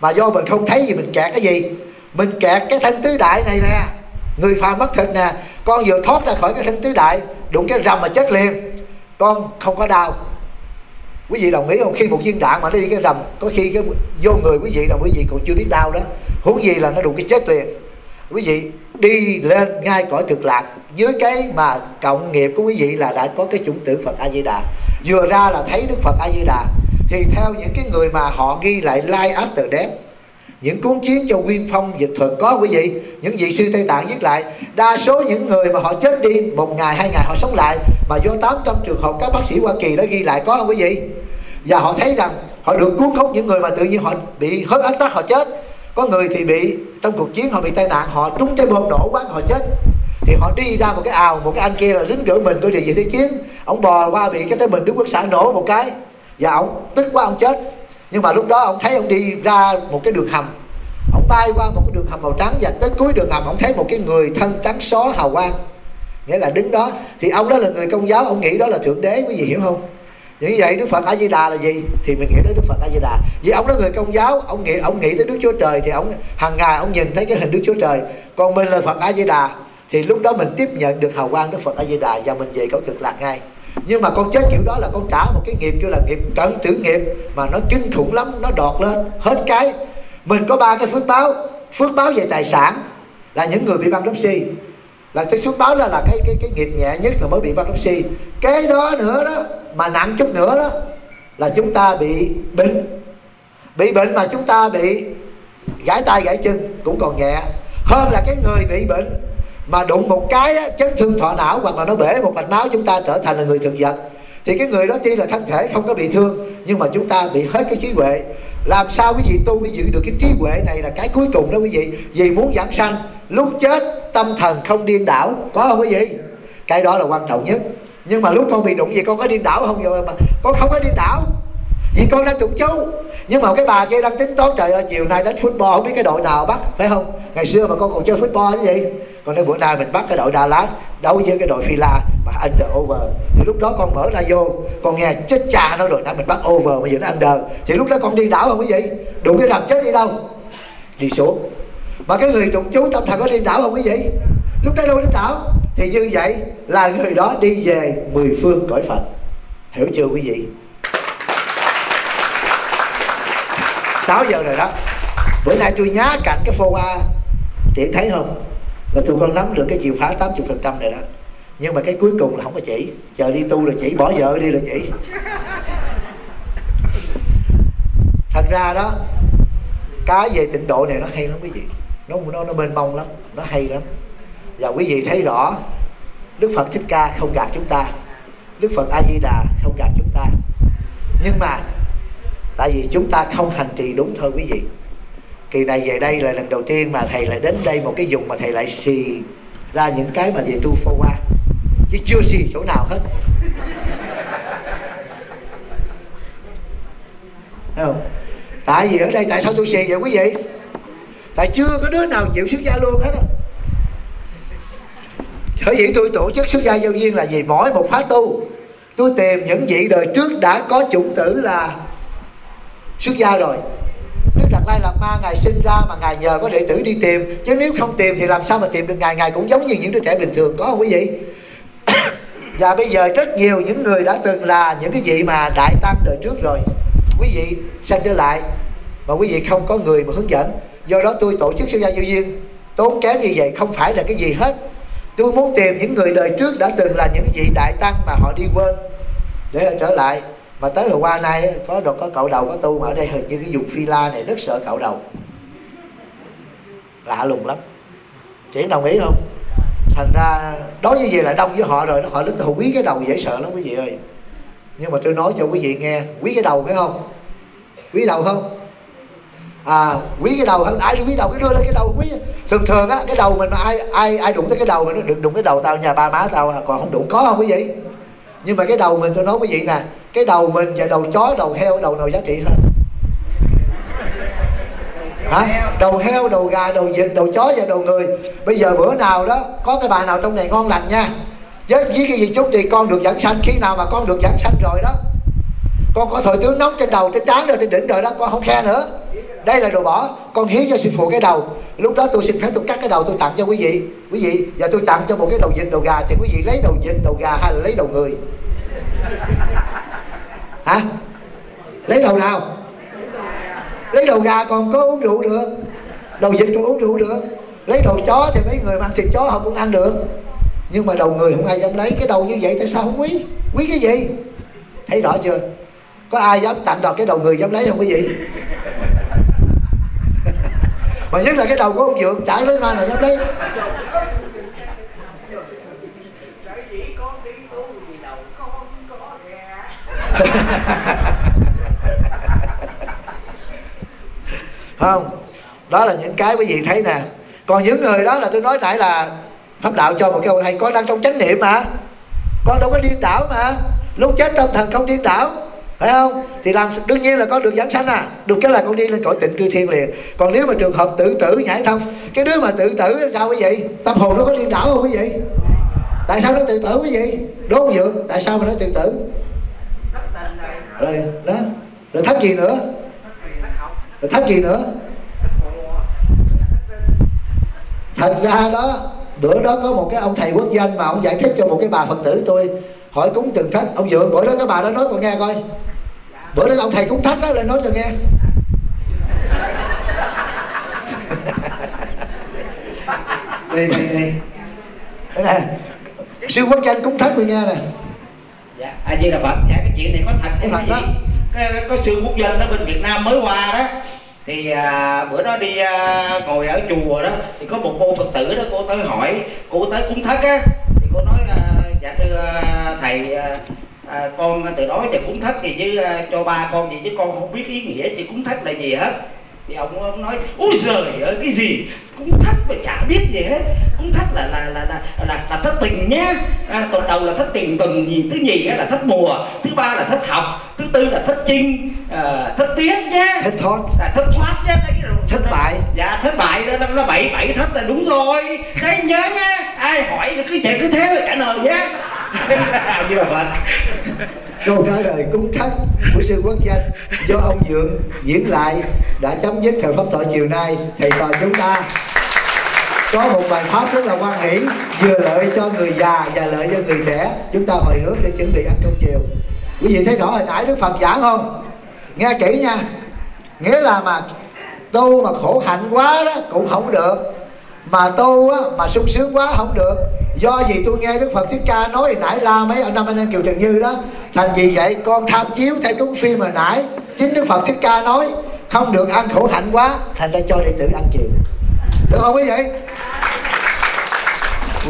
Mà do mình không thấy gì mình kẹt cái gì? Mình kẹt cái thân tứ đại này nè. Người phàm mất thịt nè. Con vừa thoát ra khỏi cái thân tứ đại đụng cái rầm mà chết liền. Con không có đau quý vị đồng ý không? Khi một viên đạn mà nó đi cái rầm, có khi cái vô người quý vị là quý vị còn chưa biết đau đó. Huống gì là nó đụng cái chết liền. Quý vị đi lên ngay cõi cực lạc, dưới cái mà cộng nghiệp của quý vị là đã có cái chủng tử Phật A Di Đà vừa ra là thấy Đức Phật A Di Đà thì theo những cái người mà họ ghi lại live after death những cuốn chiến cho nguyên phong dịch thuật có quý vị. Những vị sư tây tạng viết lại, đa số những người mà họ chết đi, một ngày, hai ngày họ sống lại, mà vô 800 trường hợp các bác sĩ hoa kỳ đã ghi lại có không quý vị? Và họ thấy rằng họ được cuốn hút những người mà tự nhiên họ bị hớt áp tắc, họ chết. Có người thì bị, trong cuộc chiến họ bị tai nạn, họ trúng trái bom nổ quá họ chết. Thì họ đi ra một cái ào một cái anh kia là lính gửi mình của địa vị thế chiến. Ông bò qua bị cái trái mình đức quốc xã nổ một cái, và ông tức quá ông chết nhưng mà lúc đó ông thấy ông đi ra một cái đường hầm. Ông bay qua một cái đường hầm màu trắng và tới cuối đường hầm ông thấy một cái người thân trắng xó hào quang. Nghĩa là đứng đó. Thì ông đó là người công giáo, ông nghĩ đó là thượng đế, quý vị hiểu không? Như vậy đức phật a di đà là gì? Thì mình nghĩ tới đức phật a di đà vì ông đó người công giáo, ông nghĩ ông nghĩ tới đức chúa trời thì ông, hàng ngày ông nhìn thấy cái hình đức chúa trời. Còn mình là phật a di đà thì lúc đó mình tiếp nhận được hào quang đức phật a di đà và mình về cõi cực lạc ngay nhưng mà con chết kiểu đó là con trả một cái nghiệp kêu là nghiệp cận tử nghiệp, mà nó kinh khủng lắm, nó đọt lên, hết cái. Mình có ba cái phước báo. Phước báo về tài sản là những người bị băng đốc si là cái phước báo là là cái cái cái nghiệp nhẹ nhất là mới bị băng đốc si cái đó nữa đó, mà nặng chút nữa đó, là chúng ta bị bệnh. Bị bệnh mà chúng ta bị gãy tay gãy chân cũng còn nhẹ. Hơn là cái người bị bệnh mà đụng một cái á, chấn thương thọ não hoặc là nó bể một mạch máu chúng ta trở thành là người thực vật. Thì cái người đó tuy là thân thể không có bị thương nhưng mà chúng ta bị hết cái trí huệ. Làm sao quý vị tu mới giữ được cái trí huệ này là cái cuối cùng đó quý vị? Vì muốn giảng sanh lúc chết tâm thần không điên đảo có không quý vị? Cái đó là quan trọng nhất. Nhưng mà lúc con bị đụng gì con có điên đảo không? Vậy mà con không có điên đảo. Vì con đang tụng chú. Nhưng mà cái bà kia đang tính toán trời ơi chiều nay đánh football không biết cái đội nào bắt phải không? Ngày xưa mà con còn chơi football cái gì? Còn nếu bữa nay mình bắt cái đội Đà Lạt đấu với cái đội Phi La mà under, over, thì lúc đó con mở ra vô, con nghe chết cha nó rồi, nãy mình bắt over mà giờ nó under. Thì lúc đó con đi đảo không quý vị? Đụng cái rầm chết đi đâu? Đi xuống. Mà cái người tụng chú tâm thần có đi đảo không quý vị? Lúc đó đâu đi đảo. Thì như vậy là người đó đi về mười phương cõi Phật. Hiểu chưa quý vị? 6 giờ rồi đó. Bữa nay tôi nhá cạnh cái phô a tiện thấy không? Và tôi con nắm được cái chìa phá 80 phần trăm này đó. Nhưng mà cái cuối cùng là không có chỉ. Chờ đi tu là chỉ bỏ vợ đi là chỉ. Thật ra đó cái về tịnh độ này nó hay lắm quý vị. Nó nó nó mênh mông lắm nó hay lắm. Và quý vị thấy rõ đức phật thích ca không gạt chúng ta. Đức phật a di đà không gạt chúng ta. Nhưng mà tại vì chúng ta không hành trì đúng thôi quý vị kỳ này về đây là lần đầu tiên mà thầy lại đến đây một cái vùng mà thầy lại xì ra những cái mà về tu phô qua. Chứ chưa xì chỗ nào hết. Thấy không? Tại vì ở đây tại sao tôi xì vậy quý vị? Tại chưa có đứa nào chịu xuất gia luôn hết á. Sở dĩ tôi tổ chức xuất gia giao viên là vì mỗi một khóa tu, tôi tìm những vị đời trước đã có chủng tử là xuất gia rồi. Lai Lạt Ma Ngài sinh ra mà Ngài nhờ có đệ tử đi tìm. Chứ nếu không tìm thì làm sao mà tìm được Ngài? Ngài cũng giống như những đứa trẻ bình thường. Có không quý vị? Và bây giờ rất nhiều những người đã từng là những cái vị mà đại tăng đời trước rồi. Quý vị sanh trở lại. Mà quý vị không có người mà hướng dẫn. Do đó tôi tổ chức sư gia vô duyên. Tốn kém như vậy không phải là cái gì hết. Tôi muốn tìm những người đời trước đã từng là những vị đại tăng mà họ đi quên. Để trở lại mà tới hồi qua nay, có được có cậu đầu có tu mà ở đây hình như cái vùng phi la này rất sợ cậu đầu. Lạ lùng lắm. Triển đồng ý không? Thành ra, đối với gì là đông với họ rồi nó họ lính họ quý cái đầu dễ sợ lắm quý vị ơi. Nhưng mà tôi nói cho quý vị nghe, quý cái đầu phải không? Quý đầu không? À quý cái đầu hơn, ai quý đầu cái đưa lên cái đầu quý. Thường thường á, cái đầu mình mà ai ai ai đụng tới cái đầu mình nó đừng đụng cái đầu tao, nhà ba má tao à, còn không đụng có không quý vị? Nhưng mà cái đầu mình tôi nói quý vị nè, cái đầu mình và đầu chó, đầu heo, đầu nào giá trị hơn? Hả? Đầu heo, đầu gà, đầu vịt, đầu chó và đầu người. Bây giờ bữa nào đó, có cái bà nào trong này ngon lành nha. Với với cái gì chút thì con được dẫn sanh. Khi nào mà con được dẫn sanh rồi đó, con có thời tướng nóng trên đầu, trên trán rồi, trên đỉnh rồi đó, con không khe nữa. Đây là đồ bỏ. Con hiến cho sư phụ cái đầu. Lúc đó tôi xin phép tôi cắt cái đầu tôi tặng cho quý vị. Quý vị và tôi tặng cho một cái đầu vịt, đầu gà thì quý vị lấy đầu vịt, đầu gà hay là lấy đầu người? Hả? Lấy đầu nào? Lấy đầu gà còn có uống rượu được. Đầu vịt còn uống rượu được. Lấy đầu chó thì mấy người ăn thịt chó họ cũng ăn được. Nhưng mà đầu người không ai dám lấy. Cái đầu như vậy tại sao không quý? Quý cái gì? Thấy rõ chưa? Có ai dám tặng đọt cái đầu người dám lấy không quý vị? Mà nhất là cái đầu của ông dượng chảy lấy ma nào dám lấy. không, đó là những cái quý vị thấy nè. Còn những người đó là tôi nói nãy là pháp đạo cho một cái ông thầy con đang trong chánh niệm mà. Con đâu có điên đảo mà. Lúc chết tâm thần không điên đảo, phải không? Thì làm, đương nhiên là con được giảng sanh à. Được cái là con đi lên cõi tịnh cư thiên liền. Còn nếu mà trường hợp tự tử nhảy thông, cái đứa mà tự tử sao quý vị? Tâm hồn nó có điên đảo không quý vị? Tại sao nó tự tử quý vị? Đốt dược tại sao mà nó tự tử? Rồi đó. Rồi thất gì nữa? Rồi thất gì nữa? Thật ra đó bữa đó có một cái ông thầy quốc danh mà ông giải thích cho một cái bà phật tử tôi hỏi cúng từng thất. Ông dượng bữa đó cái bà đó nói con nghe coi. Bữa đó ông thầy cúng thất đó lên nói cho nghe. Đây đây đây nè. Sư quốc danh cúng thất mình nghe nè dạ. A di đà phật. Dạ cái chuyện này có thật chứ Có cái thật gì? cái, có sư quốc dân đó bên việt nam mới qua đó. Thì à, bữa đó đi à, ngồi ở chùa đó thì có một cô phật tử đó cô tới hỏi cô tới cúng thất á. Thì cô nói à, dạ thưa à, thầy à, à, con từ đó giờ cúng thất thì với à, cho ba con gì chứ con không biết ý nghĩa chỉ cúng thất là gì hết thì ông, ông nói ôi giời ơi cái gì? Cúng thất mà chả biết gì hết. Cúng thất là là là là là, là thất tình nhá. À, tuần đầu là thất tiền tuần gì thứ nhì là thất mùa thứ ba là thất học thứ tư là thất chinh à, thất tiết nhá. Hết thoát. Là thất thoát nhá Thất bại. dạ thất bại đó nó, nó bảy bảy thất là đúng rồi. Đấy nhớ nhá ai hỏi cứ chạy cứ thế là trả lời nhá câu trả lời cúng thất của sư quốc danh do ông dượng diễn lại đã chấm dứt thời pháp thoại chiều nay. Thầy trò chúng ta có một bài pháp rất là quan hỷ, vừa lợi cho người già và lợi cho người trẻ. Chúng ta hồi hướng để chuẩn bị ăn cơm chiều. Quý vị thấy rõ hồi nãy đức phật giảng không? Nghe kỹ nha. Nghĩa là mà tu mà khổ hạnh quá đó cũng không được mà tu á, mà sung sướng quá không được. Do gì tôi nghe đức phật thích ca nói hồi nãy la mấy ở năm anh em kiều trần như đó thành vì vậy con tham chiếu theo cuốn phim hồi nãy. Chính đức phật thích ca nói không được ăn khổ hạnh quá thành ra cho đệ tử ăn chịu được không quý vị?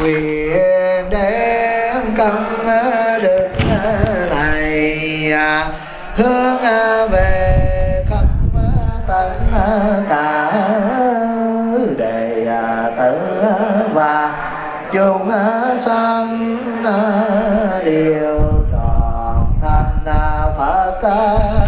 Quyền đem công ờ, đức ờ, này à, hướng ờ, về khắp tận cả tử và chúng sanh đều tròn thành phật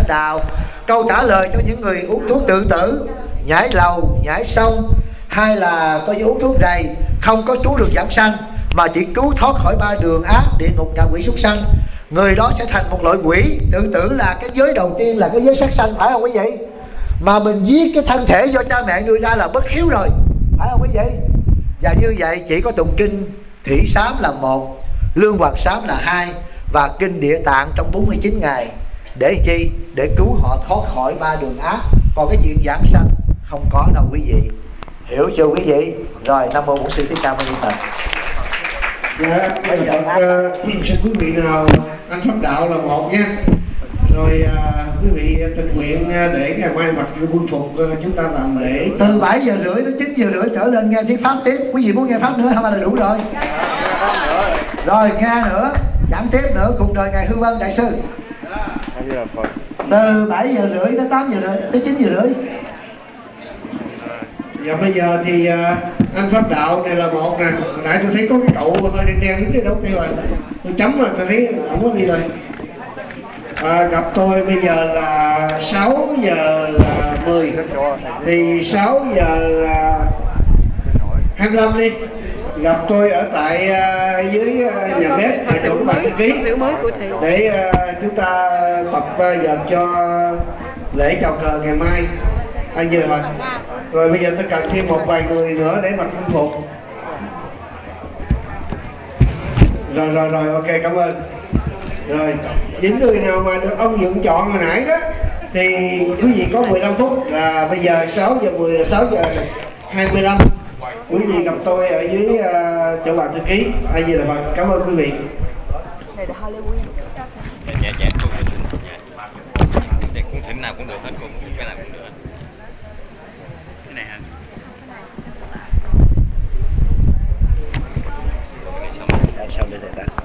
đạo. Câu trả lời cho những người uống thuốc tự tử, nhảy lầu, nhảy sông, hay là có uống thuốc đầy, không có chú được giảm sanh, mà chỉ cứu thoát khỏi ba đường ác, địa ngục ngạ quỷ súc sanh, người đó sẽ thành một loại quỷ. Tự tử là cái giới đầu tiên, là cái giới sát sanh, phải không quý vị? Mà mình giết cái thân thể do cha mẹ nuôi ra là bất hiếu rồi, phải không quý vị? Và như vậy chỉ có tụng kinh, thủy sám là một, lương hoạt sám là hai, và kinh địa tạng trong 49 ngày. Để chi? Để cứu họ thoát khỏi ba đường ác. Còn cái chuyện giảng sanh không có đâu quý vị. Hiểu chưa quý vị? Rồi, nam mô bổn sư thích ca mâu ni phật. Dạ bây giờ ờ, xin quý vị nào anh pháp đạo là một nha rồi uh, quý vị tình nguyện uh, để ngày mai mặc quân phục uh, chúng ta làm lễ. Từ 7 giờ rưỡi tới 9 giờ rưỡi trở lên nghe thuyết pháp tiếp. Quý vị muốn nghe pháp nữa không? Là đủ rồi? Rồi nghe nữa. Giảng tiếp nữa. Cuộc đời ngài hư vân đại sư. Từ 7 giờ rưỡi tới 8 giờ rưỡi tới 9 giờ rưỡi. Dạ bây giờ thì uh, anh Pháp Đạo này là một nè. Nãy tôi thấy có cái cậu hơi đen đen đứng đây đâu tiêu rồi. Tôi chấm rồi tôi thấy không có đi rồi à, Gặp tôi bây giờ là 6 giờ uh, 10 Thì 6 giờ uh, 25 đi. Gặp tôi ở tại uh, dưới uh, nhà bếp tại chỗ bạn thư ký. Để uh, chúng ta tập uh, dần cho lễ chào cờ ngày mai. Anh gì mà? Rồi bây giờ tôi cần thêm một vài người nữa để mặc thân phục. Rồi rồi rồi ok cảm ơn rồi những người nào mà được ông dựng chọn hồi nãy đó thì quý vị có 15 phút là bây giờ 6 giờ 10 là 6 giờ 25 quý vị gặp tôi ở dưới uh, chỗ bàn thư ký anh gì là bạn? Cảm ơn quý vị. Dạ dạ cô cũng thỉnh dạ cũng thỉnh nào cũng được hết cũng cái nào cũng được hết cái này hả Làm sao để ta.